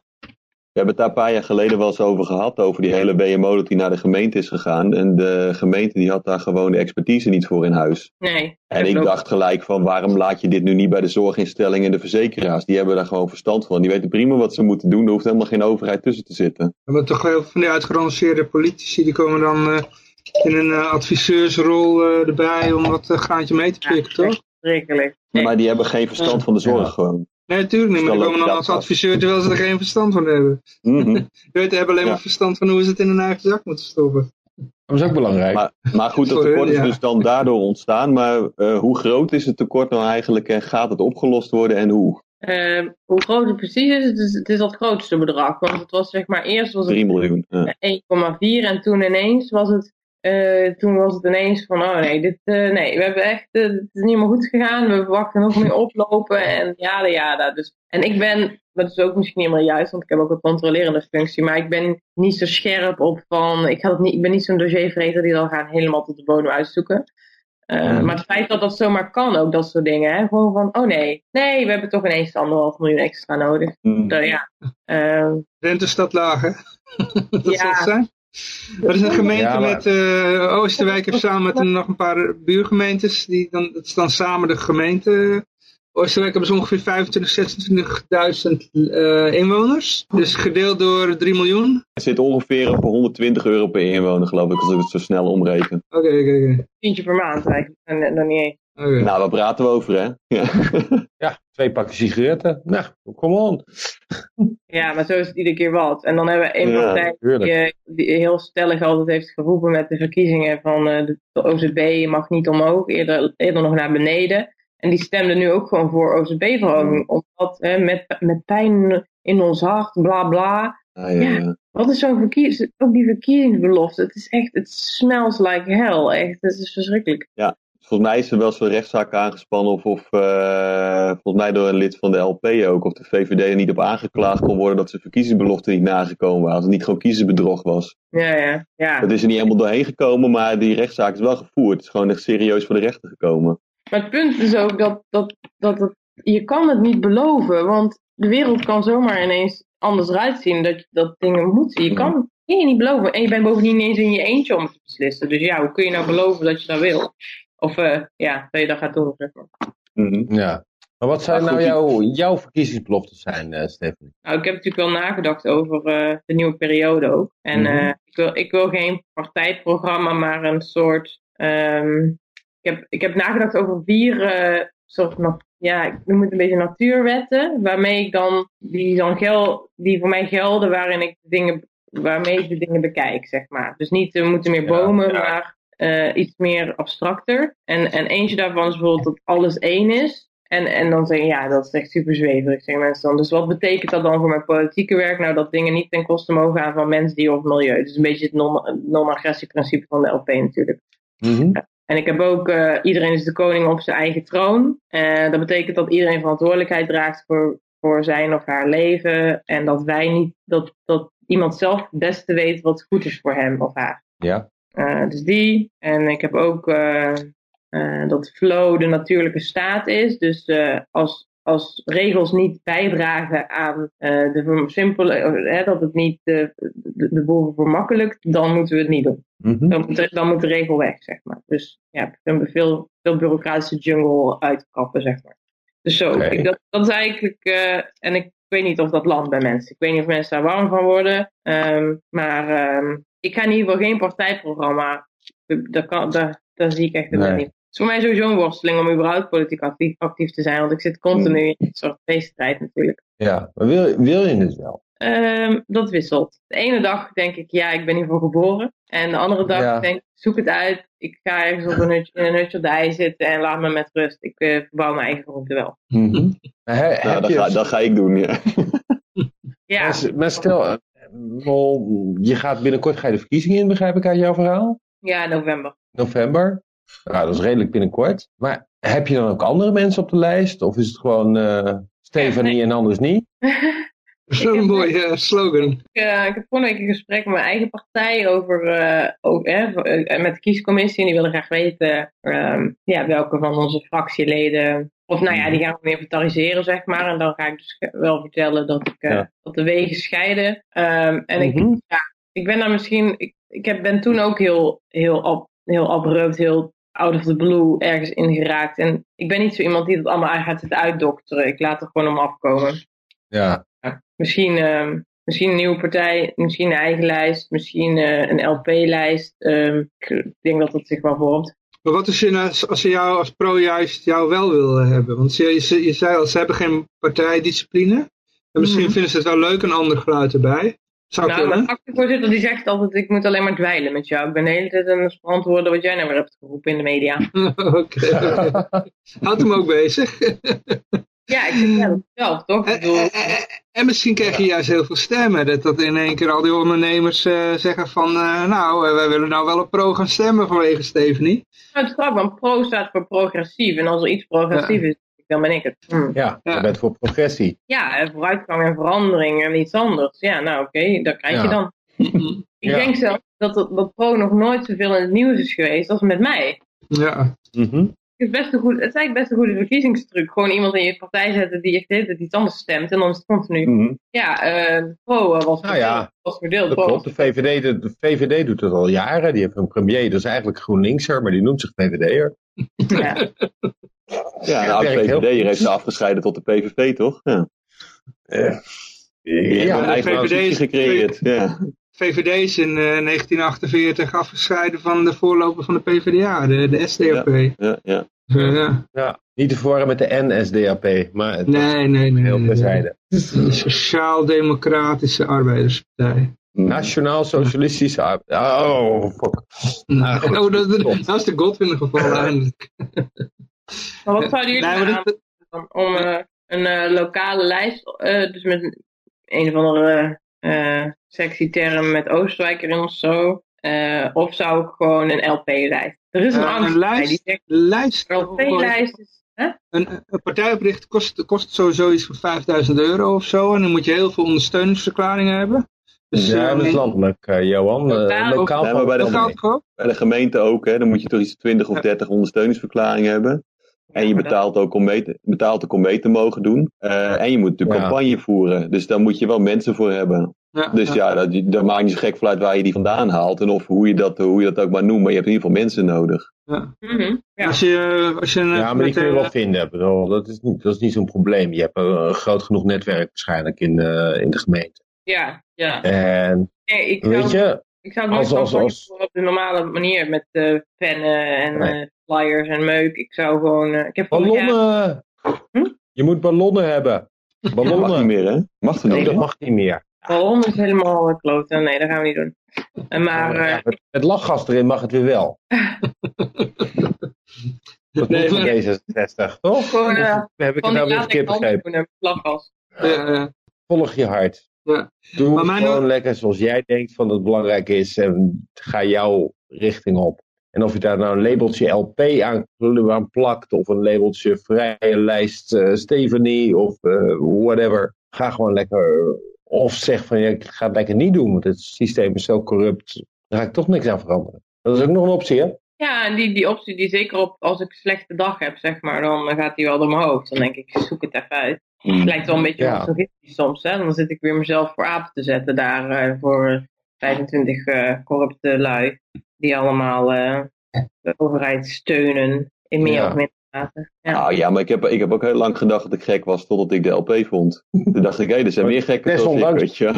we hebben het daar een paar jaar geleden wel eens over gehad, over die hele BMO dat die naar de gemeente is gegaan. En de gemeente die had daar gewoon de expertise niet voor in huis. Nee. En ik dacht gelijk van waarom laat je dit nu niet bij de zorginstellingen en de verzekeraars? Die hebben daar gewoon verstand van. Die weten prima wat ze moeten doen. Er hoeft helemaal geen overheid tussen te zitten. We hebben toch heel veel van die uitgeranceerde politici, die komen dan uh, in een uh, adviseursrol uh, erbij om wat gaantje mee te pikken, ja, toch? Schrikkelijk. Nee. Maar die hebben geen verstand van de zorg gewoon. Nee, natuurlijk niet. Maar die komen dan als adviseur terwijl ze er geen verstand van hebben. Mm -hmm. <laughs> Je hebben alleen maar verstand van hoe ze het in hun eigen zak moeten stoppen. Dat is ook belangrijk. Maar, maar goed, dat tekort is dus dan daardoor ontstaan. Maar uh, hoe groot is het tekort nou eigenlijk en gaat het opgelost worden en hoe? Uh, hoe groot het precies is, het is, het is het grootste bedrag. Want het was zeg maar eerst was het 3 miljoen. Ja. 1,4 en toen ineens was het uh, toen was het ineens van, oh nee, dit, uh, nee we hebben echt, uh, het is niet meer goed gegaan. We verwachten nog meer oplopen en ja, ja, dus. En ik ben, dat is ook misschien niet meer juist, want ik heb ook een controlerende functie, maar ik ben niet zo scherp op van, ik, had het niet, ik ben niet zo'n dossiervreter die dan gaan helemaal tot de bodem uitzoeken. Maar het feit dat dat zomaar kan, ook dat soort dingen, hè? gewoon van, oh nee, nee, we hebben toch ineens anderhalf miljoen extra nodig. Mm. Dus, ja. Rentestad laag, hè? <laughs> dat ja. zijn? Er is een gemeente ja, maar... met uh, Oosterwijk heeft samen met nog een paar buurgemeentes. Die dan, dat is dan samen de gemeente. Oosterwijk hebben ze ongeveer 25, 26.000 uh, inwoners. Dus gedeeld door 3 miljoen. Het zit ongeveer op 120 euro per inwoner geloof ik, als ik het zo snel omreken. Oké, okay, oké, oké. Tientje per maand eigenlijk, en dan niet eens. Okay. Nou, waar praten we over, hè? Ja, <laughs> ja twee pakken sigaretten. Nou, come on. Ja, maar zo is het iedere keer wat. En dan hebben we een partij die, eh, die, heel stellig altijd heeft geroepen met de verkiezingen van uh, de, OZB mag niet omhoog, eerder, eerder nog naar beneden. En die stemde nu ook gewoon voor OZB-verhoging. Omdat hè, met, met pijn in ons hart, bla bla. Ah, ja, ja. wat is zo'n verkiezing, ook die verkiezingsbelofte. Het is echt, het smells like hell. Echt, het is verschrikkelijk. Ja, volgens mij is er wel zo'n rechtszaak aangespannen. Of, of uh, volgens mij door een lid van de LP ook. Of de VVD er niet op aangeklaagd kon worden dat zijn verkiezingsbelofte niet nagekomen waren. Als het niet gewoon kiezersbedrog was. Ja, ja, ja. Dat is er niet helemaal doorheen gekomen, maar die rechtszaak is wel gevoerd. Het is gewoon echt serieus voor de rechter gekomen. Maar het punt is ook dat, dat, dat het, je kan het niet beloven. Want de wereld kan zomaar ineens anders eruit zien. Dat, dat dingen moeten. Je kan je niet beloven. En je bent bovendien niet eens in je eentje om te beslissen. Dus ja, hoe kun je nou beloven dat je dat wil? Of uh, ja, dat je dat gaat doen, zeg maar. Mm -hmm. Ja. Maar wat zou nou jouw, jouw verkiezingsbeloftes zijn, uh, Stephanie? Nou, ik heb natuurlijk wel nagedacht over uh, de nieuwe periode ook. En mm -hmm. ik, wil, ik wil geen partijprogramma, maar een soort... Um, ik, heb, ik heb nagedacht over vier soort ja, ik noem het een beetje natuurwetten, waarmee ik dan, die dan gel, die voor mij gelden, waarin ik de dingen, waarmee ik de dingen bekijk, zeg maar. Dus niet, we moeten meer bomen, ja, ja. maar uh, iets meer abstracter. En, en eentje daarvan is bijvoorbeeld dat alles één is. En, en dan zeggen ja, dat is echt super zweverig, zeggen mensen dan. Dus wat betekent dat dan voor mijn politieke werk? Nou, dat dingen niet ten koste mogen gaan van mens, dier of milieu. Dus een beetje het non-agressie-principe van de LP natuurlijk. Mm -hmm. En ik heb ook, uh, iedereen is de koning op zijn eigen troon. Uh, dat betekent dat iedereen verantwoordelijkheid draagt voor, voor zijn of haar leven. En dat wij niet, dat, dat iemand zelf het beste weet wat goed is voor hem of haar. Ja. Uh, dus die. En ik heb ook dat flow de natuurlijke staat is. Dus als, als regels niet bijdragen aan de simpele, dat het niet de, de, de boel vermakkelijkt, dan moeten we het niet doen. Mm -hmm. Dan, moet, dan moet de regel weg, zeg maar. Dus ja, dan we veel, veel bureaucratische jungle uitkappen, zeg maar. Dus zo, ik, dat, dat is eigenlijk, en ik weet niet of dat landt bij mensen. Ik weet niet of mensen daar warm van worden. Um, maar um, ik ga in ieder geval geen partijprogramma. Dat, kan, dat, dat zie ik echt Nee. niet. Het is voor mij sowieso een worsteling om überhaupt politiek actief, actief te zijn. Want ik zit continu in een soort feesttijd natuurlijk. Ja, maar wil, wil je het wel? Um, dat wisselt. De ene dag denk ik, ja, ik ben hiervoor geboren. En de andere dag Ja. denk ik, zoek het uit. Ik ga ergens op een hutje, in een hutje op de hei zitten en laat me met rust. Ik uh, verbouw mijn eigen groente wel. Mhm. <laughs> He- Nou, dat je- ga, dat ga ik doen, ja. Ja, maar, maar stel, eh, wel, je gaat binnenkort ga je de verkiezingen in, begrijp ik uit jouw verhaal? ja november. November. Nou, dat is redelijk binnenkort. Maar heb je dan ook andere mensen op de lijst? Of is het gewoon eh Stefanie Ja, nee. en anders niet? Dat is wel een mooie eh, slogan. Ik, uh, ik heb vorige week een gesprek met mijn eigen partij over, uh, over eh, met de kiescommissie. En die willen graag weten um, ja, welke van onze fractieleden. Of nou ja, die gaan we inventariseren, zeg maar. En dan ga ik dus wel vertellen dat, ik, Ja. dat de wegen scheiden. Um, en ik, Mhm. ja, ik ben daar misschien. Ik, ik heb, ben toen ook heel, heel, ab, heel abrupt, heel out of the blue ergens ingeraakt. En ik ben niet zo iemand die dat allemaal gaat zitten uitdokteren. Ik laat er gewoon om afkomen. Ja, Ja, misschien, ehm, misschien een nieuwe partij, misschien een eigen lijst, misschien eh, een LP-lijst. Ehm, ik denk dat dat zich wel vormt. Maar wat is je nou, als ze jou als pro juist jou wel willen hebben? Want je, je, je zei al, ze hebben geen partijdiscipline. En misschien Mhm. vinden ze het wel leuk, een ander geluid erbij. Zou nou, mijn kunnen. fractievoorzitter die zegt altijd, ik moet alleen maar dweilen met jou. Ik ben de hele tijd aan het verantwoorden wat jij nou weer hebt geroepen in de media. <laughs> Oké. <laughs> Houdt hem ook bezig. <laughs> Ja, ik vind ja, dat zelf, toch? Ik En, bedoel, en- en- en misschien krijg je juist heel veel stemmen. Dat, dat in één keer al die ondernemers eh, zeggen van... eh, nou, eh, wij willen nou wel op pro gaan stemmen vanwege Stephanie. nou, het is grappig, want pro staat voor progressief. En als er iets progressief is, dan ben ik het. Hm. ja, Ja. je bent voor progressie. Ja, en vooruitgang en verandering en iets anders. Ja, nou oké, dat krijg je Ja. dan. <laughs> Ik Ja. denk zelf dat, dat, dat pro nog nooit zoveel in het nieuws is geweest als met mij. Ja, Mhm. Het is, best een goed, het is eigenlijk best een goede verkiezingstruc. Gewoon iemand in je partij zetten die echt de iets anders stemt. En dan is het continu. Mhm. Ja, eh pro eh, was Nou ja, was verdeeld. Dat Pro klopt, de VVD, de, de VVD doet het al jaren. Die heeft een premier, dat is eigenlijk GroenLinkser, maar die noemt zich VVD'er. Ja. <laughs> Ja, Ja, de VVD heeft ze afgescheiden tot de PVV, toch? Ja. Eh, Die hebben ja, een de eigen VVD is- gecreëerd. Ja. VVD is in eh, 1948 afgescheiden van de voorloper van de PvdA, de, de SDAP. Ja, ja. Eh, ja. ja, niet te verwarren met de NSDAP, maar het Nee, nee, nee. heel terzijde. nee. Sociaal-Democratische Arbeiderspartij. Nationaal Socialistische Arbeid. Oh, fuck. Nou, goed. oh, dat, dat is de Godwin geval <laughs> eindelijk. Maar wat zouden jullie nou dat- om eh, een eh, lokale lijst, eh, dus met een, een of andere sexy term met Oostenrijk erin of zo. of zou ik gewoon een LP-lijst? Er is een Uh, angst een bij lijst? lijst. Is... Hè? Een, een partijopricht kost, kost sowieso iets van 5000 euro of zo. En dan moet je heel veel ondersteuningsverklaringen hebben. Dus, ja, eh, dat is landelijk, eh, Johan. Eh, Lokaal lokaal Ja, bij de? Bij de gemeente ook, hè, dan moet je toch iets 20 of 30 ondersteuningsverklaringen hebben. En je betaalt ook om mee te, betaalt ook om mee te mogen doen. Eh, en je moet de Ja. campagne voeren. Dus daar moet je wel mensen voor hebben. Ja, Dus ja, dat, dat maakt niet zo gek vanuit waar je die vandaan haalt. En of hoe je dat, hoe je dat ook maar noemt. Maar je hebt in ieder geval mensen nodig. ja. Mhm, ja. Als je, als je Ja, maar die kun je eh, wel vinden. Bedoel, dat, is niet, dat is niet zo'n probleem. Je hebt een, een groot genoeg netwerk waarschijnlijk in de, in de gemeente. ja, ja. En Nee, ik weet je, ik zou nooit als- als- op de normale manier met eh, pennen en Nee. eh, flyers en meuk. Ik zou gewoon... eh, ik heb ballonnen! Hm? Je moet ballonnen hebben. Dat mag Ballonnen. niet meer, hè? Mag er Nee, niet. dat mag niet meer. Ballon is helemaal uh. Nee, dat gaan we niet doen. Maar Ja, eh, met, met lachgas erin mag het weer wel. <laughs> Dat Nee, moet van maar- D66, toch? Gewoon, Of heb ik het nou weer verkeerd begrepen? Volg je hart. Ja. Doe Maar mijn- gewoon lekker zoals jij denkt van dat het belangrijk is. En ga jouw richting op. En of je daar nou een labeltje LP aan, aan plakt. Of een labeltje vrije lijst eh Stephanie. Of eh, whatever. Ga gewoon lekker. Of zeg van ja, ik ga het lekker niet doen. Want het systeem is zo corrupt. Daar ga ik toch niks aan veranderen. Dat is ook nog een optie hè. Ja, en die, die optie die zeker op als ik een slechte dag heb, zeg maar, dan gaat die wel door mijn hoofd. Dan denk ik, zoek het even uit. Het lijkt wel een beetje Ja. soms, hè. Dan zit ik weer mezelf voor apen te zetten daar eh, voor 25 eh, corrupte lui. Die allemaal eh, de overheid steunen in meer Ja. of minder mate. Ja. Nou ja, maar ik heb, ik heb ook heel lang gedacht dat ik gek was totdat ik de LP vond. Toen dacht ik, hé, er zijn meer gekken zoals ik, weet je.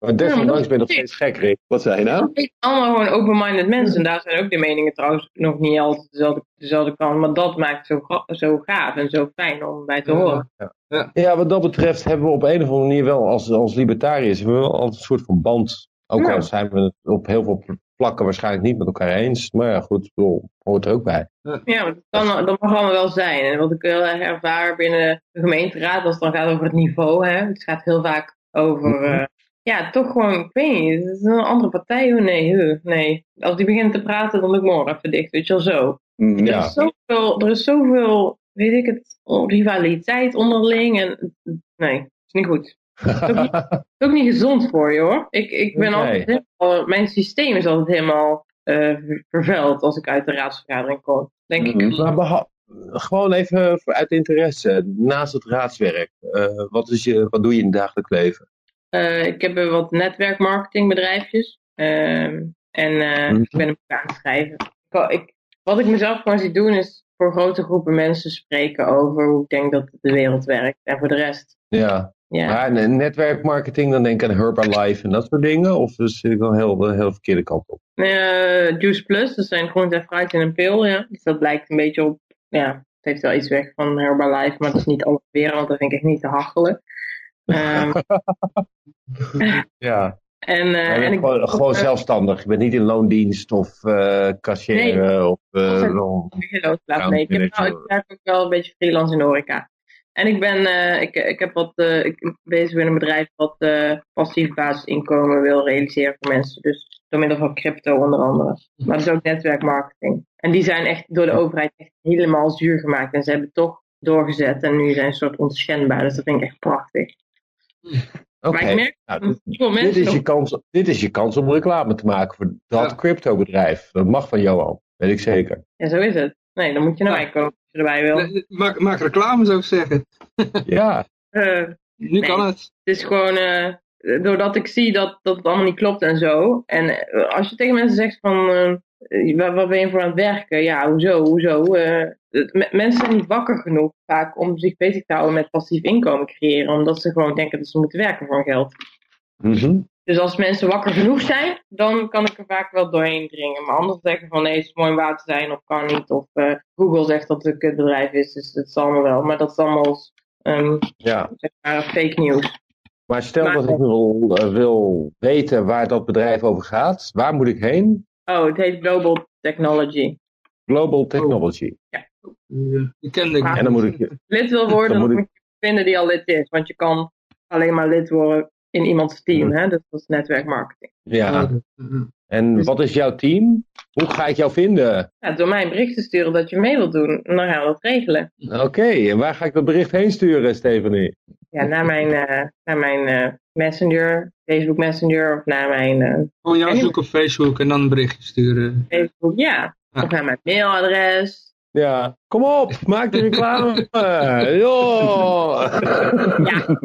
Maar desondanks dat ben je nog steeds gek Rick. Wat zei je nou? Allemaal gewoon open-minded mensen. En daar zijn ook de meningen trouwens nog niet altijd dezelfde, dezelfde kant. Maar dat maakt het zo, zo gaaf en zo fijn om bij te horen. Ja, wat dat betreft hebben we op een of andere manier wel als, als libertariërs hebben we wel altijd een soort van band. Ook Ja. al zijn we het op heel veel plakken waarschijnlijk niet met elkaar eens. Maar ja, goed, bedoel, hoort er ook bij. Ja, maar dat, kan, dat mag allemaal wel zijn. En wat ik heel erg ervaar binnen de gemeenteraad, als het dan gaat over het niveau, hè, het gaat heel vaak over, eh, ja, toch gewoon, ik weet niet, het is een andere partij, oh nee, huh, nee. Als die beginnen te praten, dan doe ik morgen even dicht, weet je wel zo. Mm, Er, Ja. is zoveel, er is zoveel, weet ik het, rivaliteit onderling en, nee, het is niet goed. Het is ook niet gezond voor je hoor. Ik, ik ben Nee. altijd helemaal, mijn systeem is altijd helemaal eh, vervuild als ik uit de raadsvergadering kom. Denk Mhm. ik, Maar beha- gewoon even uit interesse, naast het raadswerk, eh, wat, is je, wat doe je in het dagelijks leven? Eh, ik heb wat netwerkmarketingbedrijfjes. Ehm, en eh, Mhm. ik ben een boek aan het schrijven. Ik, ik, wat ik mezelf gewoon zie doen is voor grote groepen mensen spreken over hoe ik denk dat de wereld werkt. En voor de rest, Ja, ja. maar netwerkmarketing, dan denk ik aan Herbalife en dat soort dingen. Of dus zit ik wel heel, de heel verkeerde kant op? Eh, Juice Plus, dat zijn groente en fruit in een pil. Ja. Dus dat lijkt een beetje op, ja, het heeft wel iets weg van Herbalife, maar het is niet alles weer, want dat vind ik echt niet te hachelen. Ehm, <laughs> Ja, en, en en ik, gewoon, gewoon zelfstandig. Je bent niet in loondienst of eh cashier of... Nee. wel- Heel laat. Nee, ik, heb, nou, ik werk ook wel een beetje freelance in de horeca. En ik ben, ik, ik heb wat, ik ben bezig met een bedrijf wat passief basisinkomen wil realiseren voor mensen. Dus door middel van crypto onder andere. Maar dat is ook netwerkmarketing. En die zijn echt door de overheid echt helemaal zuur gemaakt. En ze hebben toch doorgezet en nu zijn ze een soort onschendbaar. Dus dat vind ik echt prachtig. Oké, Maar ik merk nou, dit, is je kans, dit is je kans om reclame te maken voor dat Ja. crypto-bedrijf. Dat mag van Johan, weet ik zeker. Ja, zo is het. Nee, dan moet je nou Ja. eigenlijk ook als je erbij wil. Maak, maak reclame zou ik zeggen. <laughs> Ja, Eh, Nu Nee. kan het. Het is gewoon, eh, doordat ik zie dat, dat het allemaal niet klopt en zo. En eh, als je tegen mensen zegt van, waar, waar ben je voor aan het werken? Ja, hoezo, hoezo? Eh, me- mensen zijn niet wakker genoeg vaak om zich bezig te houden met passief inkomen creëren. Omdat ze gewoon denken dat ze moeten werken voor geld. Mhm. Dus als mensen wakker genoeg zijn, dan kan ik er vaak wel doorheen dringen. Maar anders zeggen van nee, het is mooi te zijn of kan niet. Of eh, Google zegt dat het een kutbedrijf is, dus het is allemaal wel. Maar dat is allemaal ehm, ja. zeg maar fake news. Maar stel Maar- dat ik wil, eh, wil weten waar dat bedrijf over gaat. Waar moet ik heen? Oh, het heet Global Technology. Global Technology. Die, die kende ik. En dan moet ik je... lid wil worden, Dan dan moet je vinden die al lid is. Want je kan alleen maar lid worden. in iemands team. Hè? Dus dat is netwerkmarketing. Ja. En wat is jouw team? Hoe ga ik jou vinden? Ja, door mij een bericht te sturen dat je mee wilt doen. En dan gaan we dat regelen. Oké, en waar ga ik dat bericht heen sturen, Stephanie? Ja, naar mijn, uh, naar mijn uh, Messenger, Facebook Messenger of naar mijn... Uh, Gewoon jou zoeken op Facebook en dan een berichtje sturen. Facebook, ja. Of naar mijn mailadres. Ja, kom op, maak de reclame. <laughs> Ja.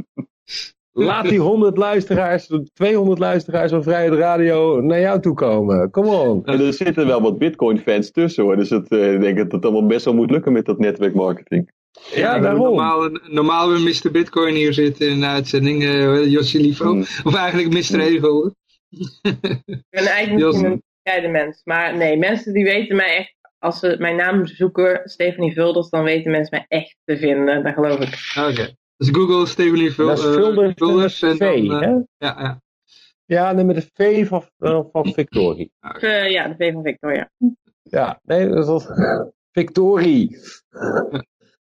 Laat die 100 luisteraars, 200 luisteraars van Vrijheid Radio naar jou toe komen. Kom op. En er zitten wel wat Bitcoin-fans tussen hoor. Dus het, uh, ik denk dat het allemaal best wel moet lukken met dat netwerkmarketing. Ja, ja daarom. Normaal, normaal we Mr. Bitcoin hier zitten in de uitzending, uh, Josje Liefo. Mm. Of eigenlijk Mr. Ego. ik ben eigenlijk niet een bescheiden mens. Maar nee, mensen die weten mij echt, als ze mijn naam zoeken, Stephanie Vulders, dan weten mensen mij echt te vinden. Dat geloof ik. Oké. Dus Google Stephanie Vulders. Dat is Vulders, Vulders en V, dan, uh, hè? Ja, ja. Ja, nee, met de V van, uh, van Victorie. Uh, ja, de V van Victoria. Ja, nee, dat is <laughs> Victorie.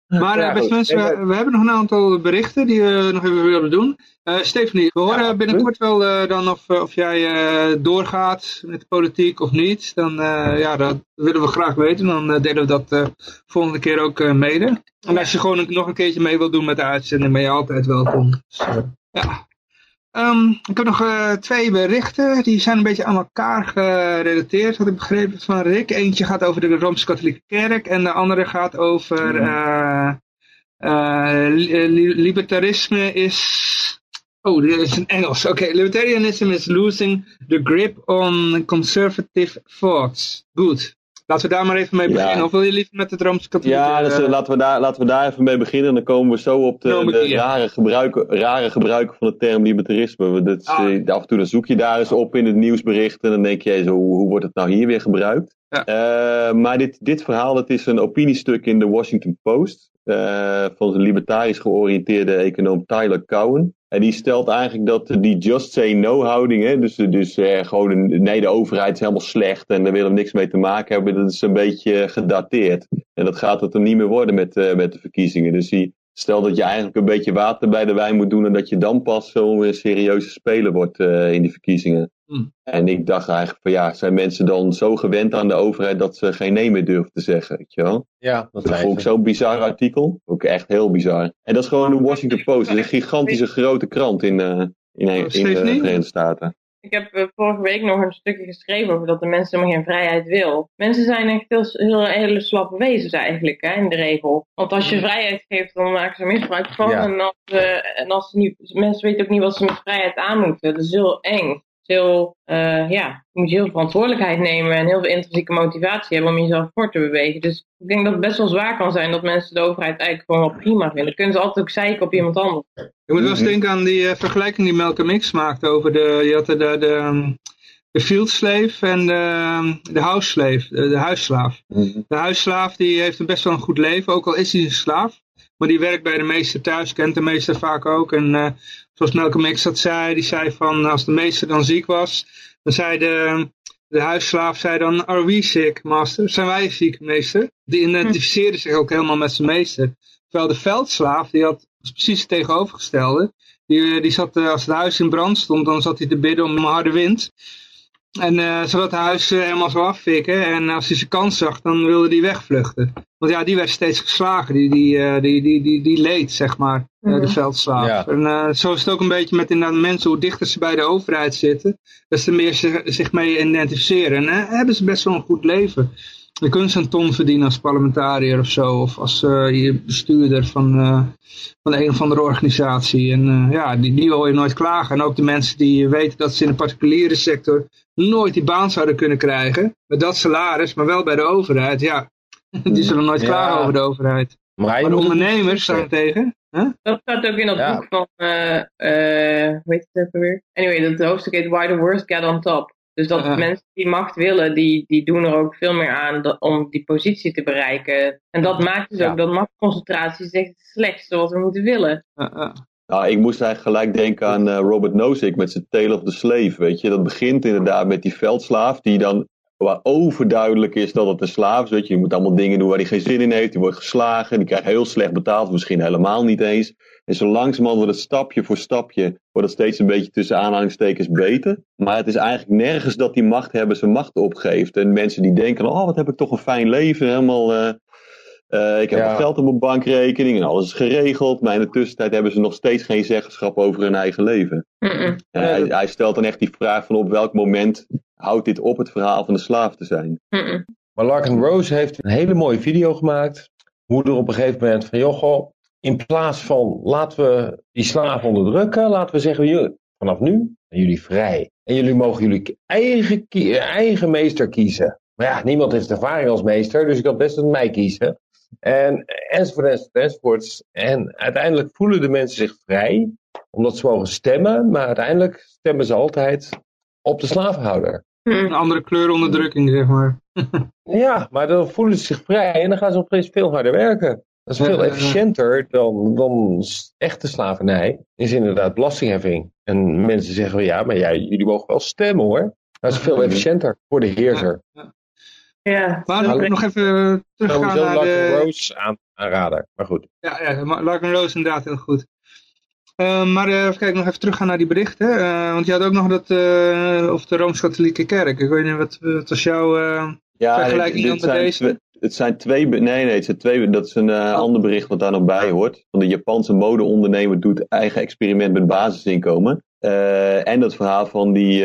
Maar ja, beste mensen, we, we, hebben nog een aantal berichten die we nog even willen doen. Uh, Stephanie, we horen ja, binnenkort wel uh, dan of, of jij uh, doorgaat met de politiek of niet. Dan ja, dat willen we graag weten. Dan delen we dat volgende keer ook mede. En als je gewoon nog een keertje mee wilt doen met de uitzending, ben je altijd welkom. Dus, ja. Um, ik heb nog uh, twee berichten, die zijn een beetje aan elkaar gerelateerd, had ik begrepen van Rick. Eentje gaat over de Rooms-Katholieke Kerk en de andere gaat over uh, uh, li libertarisme is... Oh, dit is in Engels. Oké, okay. libertarianism is losing the grip on conservative thoughts. Goed. Laten we daar maar even mee beginnen. Ja. Of wil je liever met het Rooms-Katholieke? Ja, dus, uh, laten, we daar, laten we daar even mee beginnen. Dan komen we zo op de, de rare, gebruiken, rare gebruiken van de term libertarisme. Dat, ah. uh, af en toe dan zoek je daar eens op in het nieuwsbericht. En dan denk je, zo, hoe, hoe wordt het nou hier weer gebruikt? Uh, maar dit, dit verhaal dat is een opiniestuk in de Washington Post. van de libertarisch georiënteerde econoom Tyler Cowen. En die stelt eigenlijk dat die just say no houding, hè, dus, dus eh, gewoon een, nee de overheid is helemaal slecht en daar willen we niks mee te maken hebben, dat is een beetje gedateerd. En dat gaat het er niet meer worden met, uh, met de verkiezingen. Dus die stelt dat je eigenlijk een beetje water bij de wijn moet doen en dat je dan pas zo'n serieuze speler wordt uh, in die verkiezingen. Hmm. En ik dacht eigenlijk van ja, zijn mensen dan zo gewend aan de overheid dat ze geen nee meer durven te zeggen, weet je wel? Ja, dat, dat vond ik zo'n bizar artikel. Ook echt heel bizar. En dat is gewoon de Washington Post, een gigantische grote krant in, uh, in, in, in de Verenigde Staten. Ik heb uh, vorige week nog een stukje geschreven over dat de mensen helemaal geen vrijheid wil. Mensen zijn echt heel, heel hele slappe wezens eigenlijk, hè, in de regel. Want als je vrijheid geeft, dan maken ze misbruik van. Ja. En, als, uh, en als ze niet, mensen weten ook niet wat ze met vrijheid aan moeten. Dat is heel eng uh, ja, je moet heel veel verantwoordelijkheid nemen en heel veel intrinsieke motivatie hebben om jezelf voor te bewegen. Dus ik denk dat het best wel zwaar kan zijn dat mensen de overheid eigenlijk gewoon wel prima vinden. Dan kunnen ze altijd ook zeiken op iemand anders. Je moet wel eens denken aan die uh, vergelijking die Malcolm X maakte over de, je had de, de, de, de field slave en de, de house slave, de, de huisslaaf. De huisslaaf die heeft een best wel een goed leven, ook al is hij een slaaf. Maar die werkt bij de meester thuis, kent de meester vaak ook. En uh, zoals Malcolm X dat zei, die zei van als de meester dan ziek was, dan zei de, de huisslaaf zei dan, are we sick, master? Zijn wij ziek, meester? Die identificeerde zich ook helemaal met zijn meester. Terwijl de veldslaaf, die had precies het tegenovergestelde. Die, die zat, als het huis in brand stond, dan zat hij te bidden om een harde wind. En uh, zodat het huis helemaal zo afvikken. En als hij zijn kans zag, dan wilde hij wegvluchten. Want ja, die werd steeds geslagen. Die, die, die, die, die, die leed, zeg maar, -hmm. de veldslaaf. Ja. En zo is het ook een beetje met inderdaad mensen, hoe dichter ze bij de overheid zitten, dat ze meer zich, zich mee identificeren. En hebben ze best wel een goed leven. Je kunt een ton verdienen als parlementariër of zo. Of als uh, bestuurder van, uh, van een of andere organisatie. En uh, ja, die, die wil je nooit klagen. En ook de mensen die weten dat ze in de particuliere sector nooit die baan zouden kunnen krijgen. Met dat salaris, maar wel bij de overheid. Ja, <laughs> die zullen nooit ja. klagen over de overheid. Maar, maar de ondernemers staan tegen. Huh? Dat staat ook in dat ja. boek van, hoe heet het weer? Anyway, dat hoofdstuk heet Why the Worst Get on Top. Dus dat uh, mensen die macht willen, die, die doen er ook veel meer aan dat, om die positie te bereiken. En dat maakt dus ja. ook dat machtsconcentratie is echt het slechtste wat we moeten willen. Uh, nou, ik moest eigenlijk gelijk denken aan uh, Robert Nozick met zijn Tale of the Slave, weet je. Dat begint inderdaad met die veldslaaf die dan waar overduidelijk is dat het een slaaf is. Weet je, je moet allemaal dingen doen waar hij geen zin in heeft. Die wordt geslagen, die krijgt heel slecht betaald, misschien helemaal niet eens. En zo langzamerhand wordt het stapje voor stapje, wordt het steeds een beetje tussen aanhalingstekens beter. Maar het is eigenlijk nergens dat die machthebber zijn macht opgeeft. En mensen die denken, oh wat heb ik toch een fijn leven, helemaal... Uh, uh, ik heb Ja. geld op mijn bankrekening en alles is geregeld. Maar in de tussentijd hebben ze nog steeds geen zeggenschap over hun eigen leven. En hij, hij stelt dan echt die vraag van op welk moment houdt dit op het verhaal van de slaaf te zijn. Mm-mm. Maar Larkin Rose heeft een hele mooie video gemaakt. Hoe er op een gegeven moment van, joh, goh, in plaats van laten we die slaven onderdrukken, laten we zeggen, jullie, vanaf nu zijn jullie vrij. En jullie mogen jullie eigen, kie- eigen meester kiezen. Maar ja, niemand heeft ervaring als meester, dus ik had best een mij kiezen. En enzovoort, enzovoort, enzovoort. En uiteindelijk voelen de mensen zich vrij, omdat ze mogen stemmen, maar uiteindelijk stemmen ze altijd op de slavenhouder. Mm-mm. Een andere kleuronderdrukking, zeg maar. <laughs> Ja, maar dan voelen ze zich vrij en dan gaan ze opeens veel harder werken. Dat is veel Ja, ja, ja. efficiënter dan, dan echte slavernij. Is inderdaad belastingheffing. En mensen zeggen, ja, maar ja, jullie mogen wel stemmen hoor. Dat is veel efficiënter voor de heerser. Ja, Maar dan is nog even teruggaan Sowieso naar Larkin de... Rose aan, aanrader. Maar goed. Ja, ja Larkin Rose inderdaad heel goed. Eh, maar eh, even kijken, nog even teruggaan naar die berichten. Eh, want je had ook nog dat, of de Rooms-Katholieke Kerk. Ik weet niet, wat, wat was jouw Ja, vergelijking dan met deze? twee- het zijn twee, nee, nee, het zijn twee, dat is een eh, ander bericht wat daar nog bij hoort. Van de Japanse modeondernemer doet eigen experiment met basisinkomen. En dat verhaal van, die,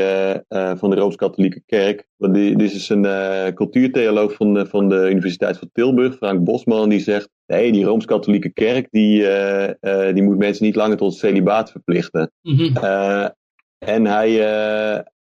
van de Rooms-Katholieke Kerk. Want die, dit is een cultuurtheoloog van van de Universiteit van Tilburg, Frank Bosman, die zegt: nee, die Rooms-Katholieke Kerk die, eh, eh, die moet mensen niet langer tot celibaat verplichten. Mhm. Eh, en hij,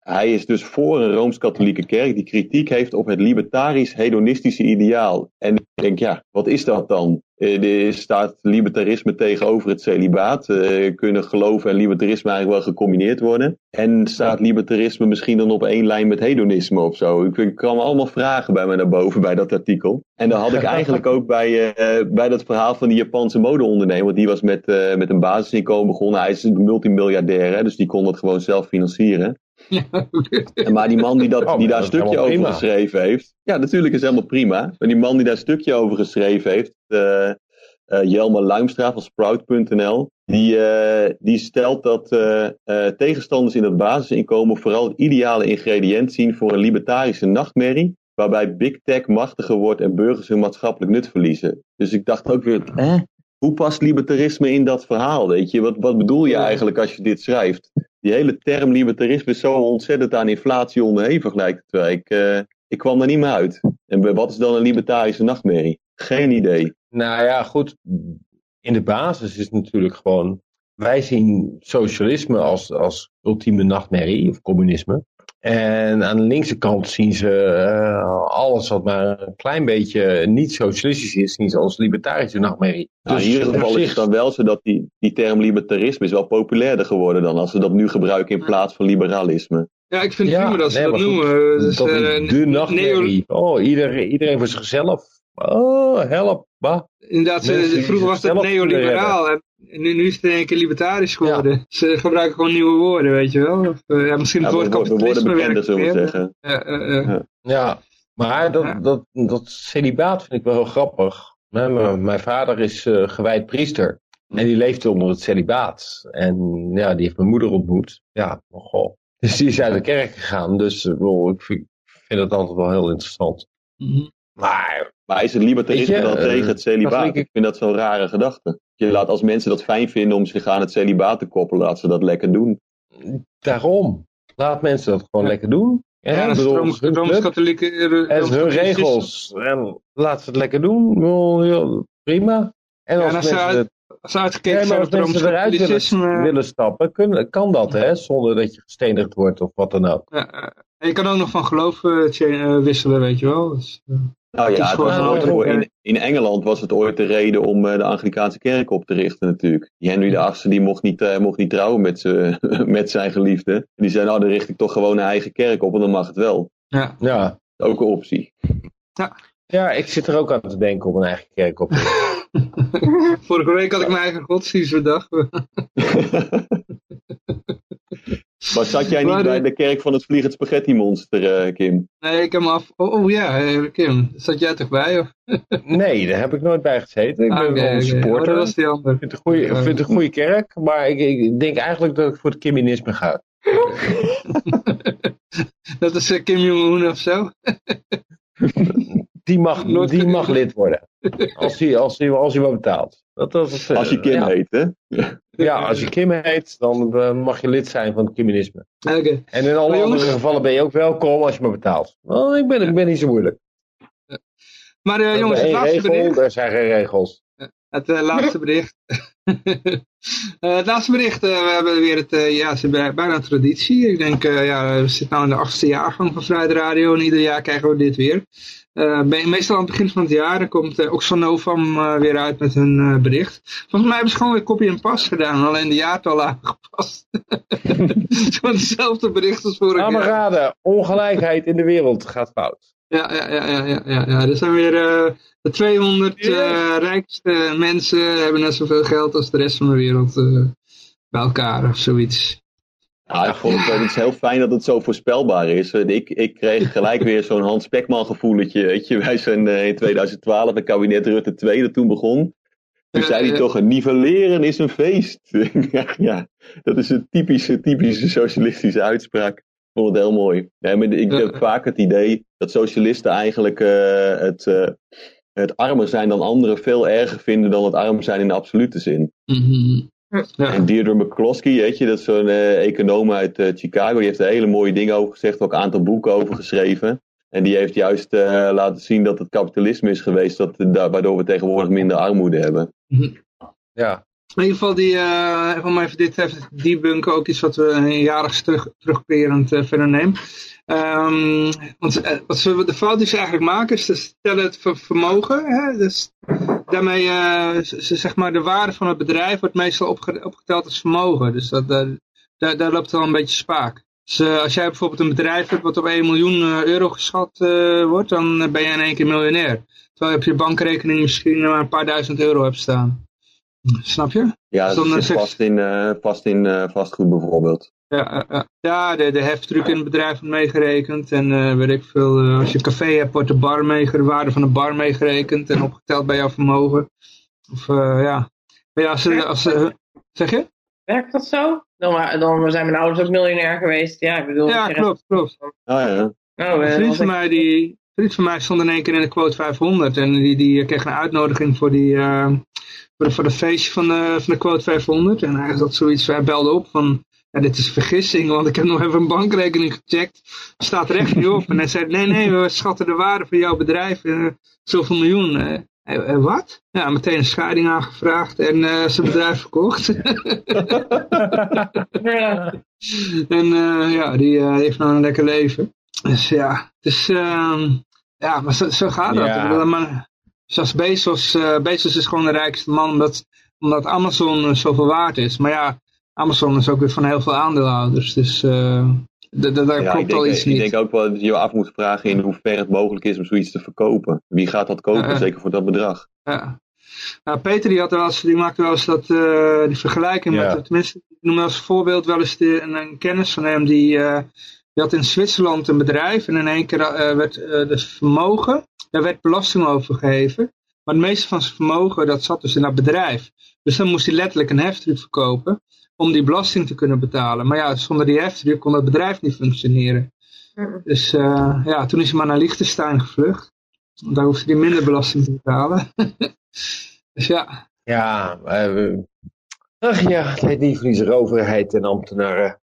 hij is dus voor een Rooms-Katholieke kerk die kritiek heeft op het libertarisch-hedonistische ideaal. En ik denk, ja, wat is dat dan? Eh, er staat libertarisme tegenover het celibaat. Eh, kunnen geloof en libertarisme eigenlijk wel gecombineerd worden? En staat libertarisme misschien dan op één lijn met hedonisme of zo? Ik, kwam allemaal vragen bij me naar boven bij dat artikel. En dat had ik <laughs> eigenlijk ook bij, eh, bij dat verhaal van die Japanse modeondernemer. Die was met, eh, met een basisinkomen begonnen. Hij is een multimiljardair, hè, dus die kon dat gewoon zelf financieren. Maar die man die, dat, Oh, die daar een stukje over prima. geschreven heeft. Ja, natuurlijk is helemaal prima. Maar die man die daar een stukje over geschreven heeft. eh eh, Jelmer Luimstra van Sprout.nl. Die, eh, die stelt dat eh, eh, tegenstanders in het basisinkomen vooral het ideale ingrediënt zien voor een libertarische nachtmerrie. Waarbij big tech machtiger wordt en burgers hun maatschappelijk nut verliezen. Dus ik dacht ook weer, hè? hoe past libertarisme in dat verhaal? Weet je? Wat, wat bedoel je eigenlijk als je dit schrijft? Die hele term libertarisme is zo ontzettend aan inflatie onderhevig lijkt het. Ik, eh, ik kwam daar niet meer uit. En wat is dan een libertarische nachtmerrie? Geen idee. Nou ja, goed. In de basis is natuurlijk gewoon. Wij zien socialisme als, als ultieme nachtmerrie, of communisme. En aan de linkse kant zien ze eh, alles wat maar een klein beetje niet socialistisch is, zien ze als libertarische nachtmerrie. Nou, Dus in ieder op geval is het dan wel zo dat die, die term libertarisme is wel populairder geworden dan als we dat nu gebruiken in plaats van liberalisme. Ja, ik vind het prima dat ze nee, dat noemen. Dus, dat is eh, de neo- nachtmerrie. Oh, iedereen, iedereen voor zichzelf. Oh, help. Bah. Inderdaad, ze- Mensen vroeger was het neoliberaal en nu, nu is het in één keer libertarisch geworden. Ze gebruiken gewoon nieuwe woorden, weet je wel. Of, eh, ja, misschien het woord kapitalisme bekender, werkt zullen we zeggen. Ja, eh, eh. Ja. Ja, maar dat, Ja. dat, dat celibaat vind ik wel heel grappig. Mijn, mijn vader is eh, gewijd priester. En die leefde onder het celibaat. En ja, die heeft mijn moeder ontmoet. Ja, goh. Dus die is uit de kerk gegaan. Dus wel, ik vind, vind het altijd wel heel interessant. Mhm. Maar Maar is het libertarisme dan tegen het celibaat? katholieke- Ik vind dat zo'n rare gedachte. Je laat als mensen dat fijn vinden om zich aan het celibaat te koppelen, laat ze dat lekker doen. daarom. Laat mensen dat gewoon Ja. lekker doen. Ja, Ja, hun. Rooms-katholieke... eh, En hun Rooms-katholicisme. regels. En laat ze het lekker doen. Ja, prima. En Ja, als en als ze mensen uit- het Als uitgekeken zijn als mensen eruit willen, stappen, kun, kan dat, hè? Zonder dat je gestenigd wordt of wat dan ook. Ja, eh, en je kan ook nog van geloof eh, eh, wisselen, weet je wel. Dus, eh, Nou ja, het was een ooit voor- in, in Engeland was het ooit de reden om eh, de Anglikaanse kerk op te richten natuurlijk. Die Henry VIII die mocht niet, eh, mocht niet trouwen met, <laughs> met zijn geliefde. Die zei nou dan richt ik toch gewoon een eigen kerk op en dan mag het wel. ja. Ja. Ook een optie. ja, ik zit er ook aan te denken om een eigen kerk op te richten. <laughs> Vorige week had ik mijn eigen godsdienst bedacht. <laughs> Maar zat jij niet bij eh, de kerk van het Vliegend Spaghetti Monster, eh, Kim? Nee, ik heb hem af... Oh, oh ja, eh, Kim. Zat jij toch bij? Of? <laughs> Nee, daar heb ik nooit bij gezeten. Ik ben oké, wel een oké. supporter. Oh, dat was Ik die ander. vind het een goede, ik vind het een goede kerk, maar ik, ik denk eigenlijk dat ik voor het Kiminisme ga. <laughs> dat is eh, Kim Jong-un of zo. <laughs> Die mag, Nooit die mag lid worden. Als hij, als hij, als hij wat betaalt. Dat, dat is, eh, Als je Kim ja. heet, hè? Ja, als je Kim heet, dan eh, mag je lid zijn van het Kiminisme. Oké. En in alle andere gevallen ben je ook welkom als je maar betaalt. Wel, ik, ben, ik ben niet zo moeilijk. Maar eh, jongens, het laatste regel, bericht. er zijn geen regels. Het eh, laatste bericht. <laughs> Het laatste bericht, we hebben weer het, ja, het is bij- bijna een traditie. Ik denk, ja, we zitten nu in de achtste jaargang van Vrijheid Radio en ieder jaar krijgen we dit weer. Eh, me- meestal aan het begin van het jaar komt uh, Oxfam eh, weer uit met hun eh, bericht. Volgens mij hebben ze gewoon weer copy en pas gedaan, alleen de jaartallen <laughs> aangepast. Gewoon hetzelfde bericht als vorig maar jaar. ongelijkheid in de wereld gaat fout. Ja, ja, ja, ja, ja, ja, ja. Er zijn weer eh, de 200 eh, rijkste mensen hebben net zoveel geld als de rest van de wereld eh, bij elkaar of zoiets. Ja, ik vond het iets heel fijn dat het zo voorspelbaar is. Ik, ik kreeg gelijk weer zo'n Hans Pekman gevoeletje. Weet je, wij zijn eh, in 2012, het kabinet Rutte 2 dat toen begon. Toen zei hij toch, een nivelleren is een feest. <laughs> ja, dat is een typische, typische socialistische uitspraak. Ik vond het heel mooi. Ja, maar ik heb vaak het idee dat socialisten eigenlijk eh, het, eh, het armer zijn dan anderen veel erger vinden dan het arm zijn in de absolute zin. Mhm. Ja. En Deirdre McCloskey, weet je, dat is zo'n eh, econoom uit eh, Chicago, die heeft er hele mooie dingen over gezegd, ook een aantal boeken over geschreven. En die heeft juist eh, laten zien dat het kapitalisme is geweest, dat, da- waardoor we tegenwoordig minder armoede hebben. Ja, In ieder geval, die, eh van mij dit heeft debunken ook iets wat we een jarig terug, terugkerend eh, fenomeen. Ehm, want wat ze, de fout die ze eigenlijk maken is, ze stellen het ver- vermogen. Hè? Dus daarmee, eh, ze, ze- zeg maar, de waarde van het bedrijf wordt meestal opge- opgeteld als vermogen. Dus dat, eh, daar, daar loopt wel een beetje spaak. Dus eh, als jij bijvoorbeeld een bedrijf hebt wat op 1 miljoen euro geschat wordt, dan ben je in één keer miljonair. Terwijl je op je bankrekening misschien maar een paar duizend euro hebt staan. Snap je? Ja, Dus dat zit vast in, vast in vastgoed bijvoorbeeld. Ja, ja, ja. ja de, de heftruck in het bedrijf wordt meegerekend. En eh, weet ik veel, eh, als je een café hebt, wordt de, bar de waarde van de bar meegerekend en opgeteld bij jouw vermogen. Of eh, ja. Maar ja, als ze, als ze, zeg je? Werkt dat zo? Dan, dan zijn mijn ouders ook miljonair geweest. Ja, ik bedoel... Ja, je klopt, klopt. Ah ja. Oh, Een eh, vriend van mij, die, vriend van mij stond in één keer in de quote 500. En die, die kreeg een uitnodiging voor, die, eh, voor, de, voor de feestje van de, van de quote 500. En hij had zoiets, hij belde op van... Ja, dit is vergissing, want ik heb nog even een bankrekening gecheckt. Staat er echt niet op. En hij zei, nee, nee, we schatten de waarde van jouw bedrijf. eh, zoveel miljoen. Eh, eh, eh, wat? Ja, meteen een scheiding aangevraagd en eh, zijn bedrijf verkocht. <laughs> En eh, ja, die eh, heeft nou een lekker leven. Dus ja, dus, ehm, ja maar zo, zo gaat dat. Ja. Maar, zoals Bezos, eh, Bezos is gewoon de rijkste man omdat, omdat Amazon zoveel waard is. Maar ja, Amazon is ook weer van heel veel aandeelhouders. Dus eh daar ja klopt ik, denk, al iets ik niet. denk ook wel dat je je af moet vragen in hoeverre het mogelijk is om zoiets te verkopen. Wie gaat dat kopen, zeker voor dat bedrag? Ja. Nou, Peter die, had wel eens, die maakte wel eens dat, eh, die vergelijking Ja. met, tenminste, ik noem als voorbeeld wel eens de, een, een kennis van hem die, eh, die had in Zwitserland een bedrijf en in één keer eh, werd eh het vermogen, daar werd belasting over gegeven. Maar het meeste van zijn vermogen dat zat dus in dat bedrijf. Dus dan moest hij letterlijk een heftruck verkopen om die belasting te kunnen betalen. Maar ja, zonder die heftruck kon het bedrijf niet functioneren. Dus eh, ja, toen is hij maar naar Liechtenstein gevlucht. Daar hoefde hij minder belasting te betalen. <laughs> dus ja, ja. eh, ach ja, het heet niet verliezen overheid en ambtenaren.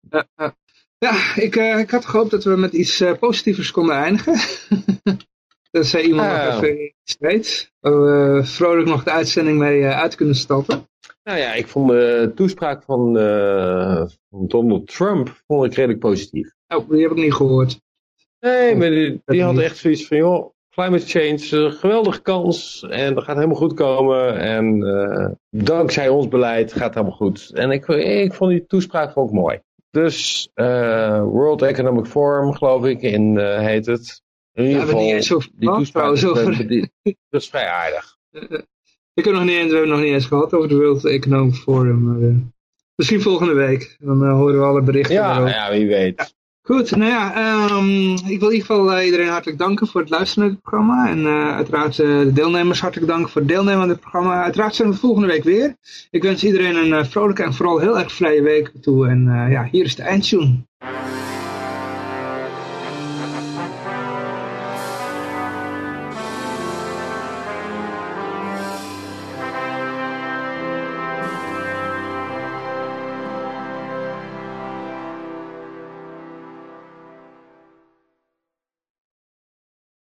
Ja, ik, eh, ik had gehoopt dat we met iets eh, positievers konden eindigen. <laughs> dat zei iemand Ja. nog even iets weet. Waar we vrolijk nog de uitzending mee uit kunnen stappen. Nou ja, ik vond de toespraak van, eh, van Donald Trump vond ik redelijk positief. Oh, die heb ik niet gehoord. Nee, maar die, die had echt zoiets van, joh, climate change is een geweldige kans en dat gaat helemaal goed komen. En eh, dankzij ons beleid gaat het helemaal goed. En ik, ik vond die toespraak ook mooi. Dus eh, World Economic Forum, geloof ik, in eh, heet het. In ieder geval, die toespraak is- over- die- dat is vrij aardig. Ik heb nog niet eens, we hebben het nog niet eens gehad over de World Economic Forum. Maar, eh, Misschien volgende week. Dan horen we alle berichten. Ja, ja wie weet. Goed, nou ja, um, ik wil in ieder geval iedereen hartelijk danken voor het luisteren naar het programma. En uh, uiteraard de deelnemers hartelijk danken voor het deelnemen aan dit programma. Uiteraard zijn we volgende week weer. Ik wens iedereen een vrolijke en vooral heel erg vrije week toe. En ja, hier is de eindtune.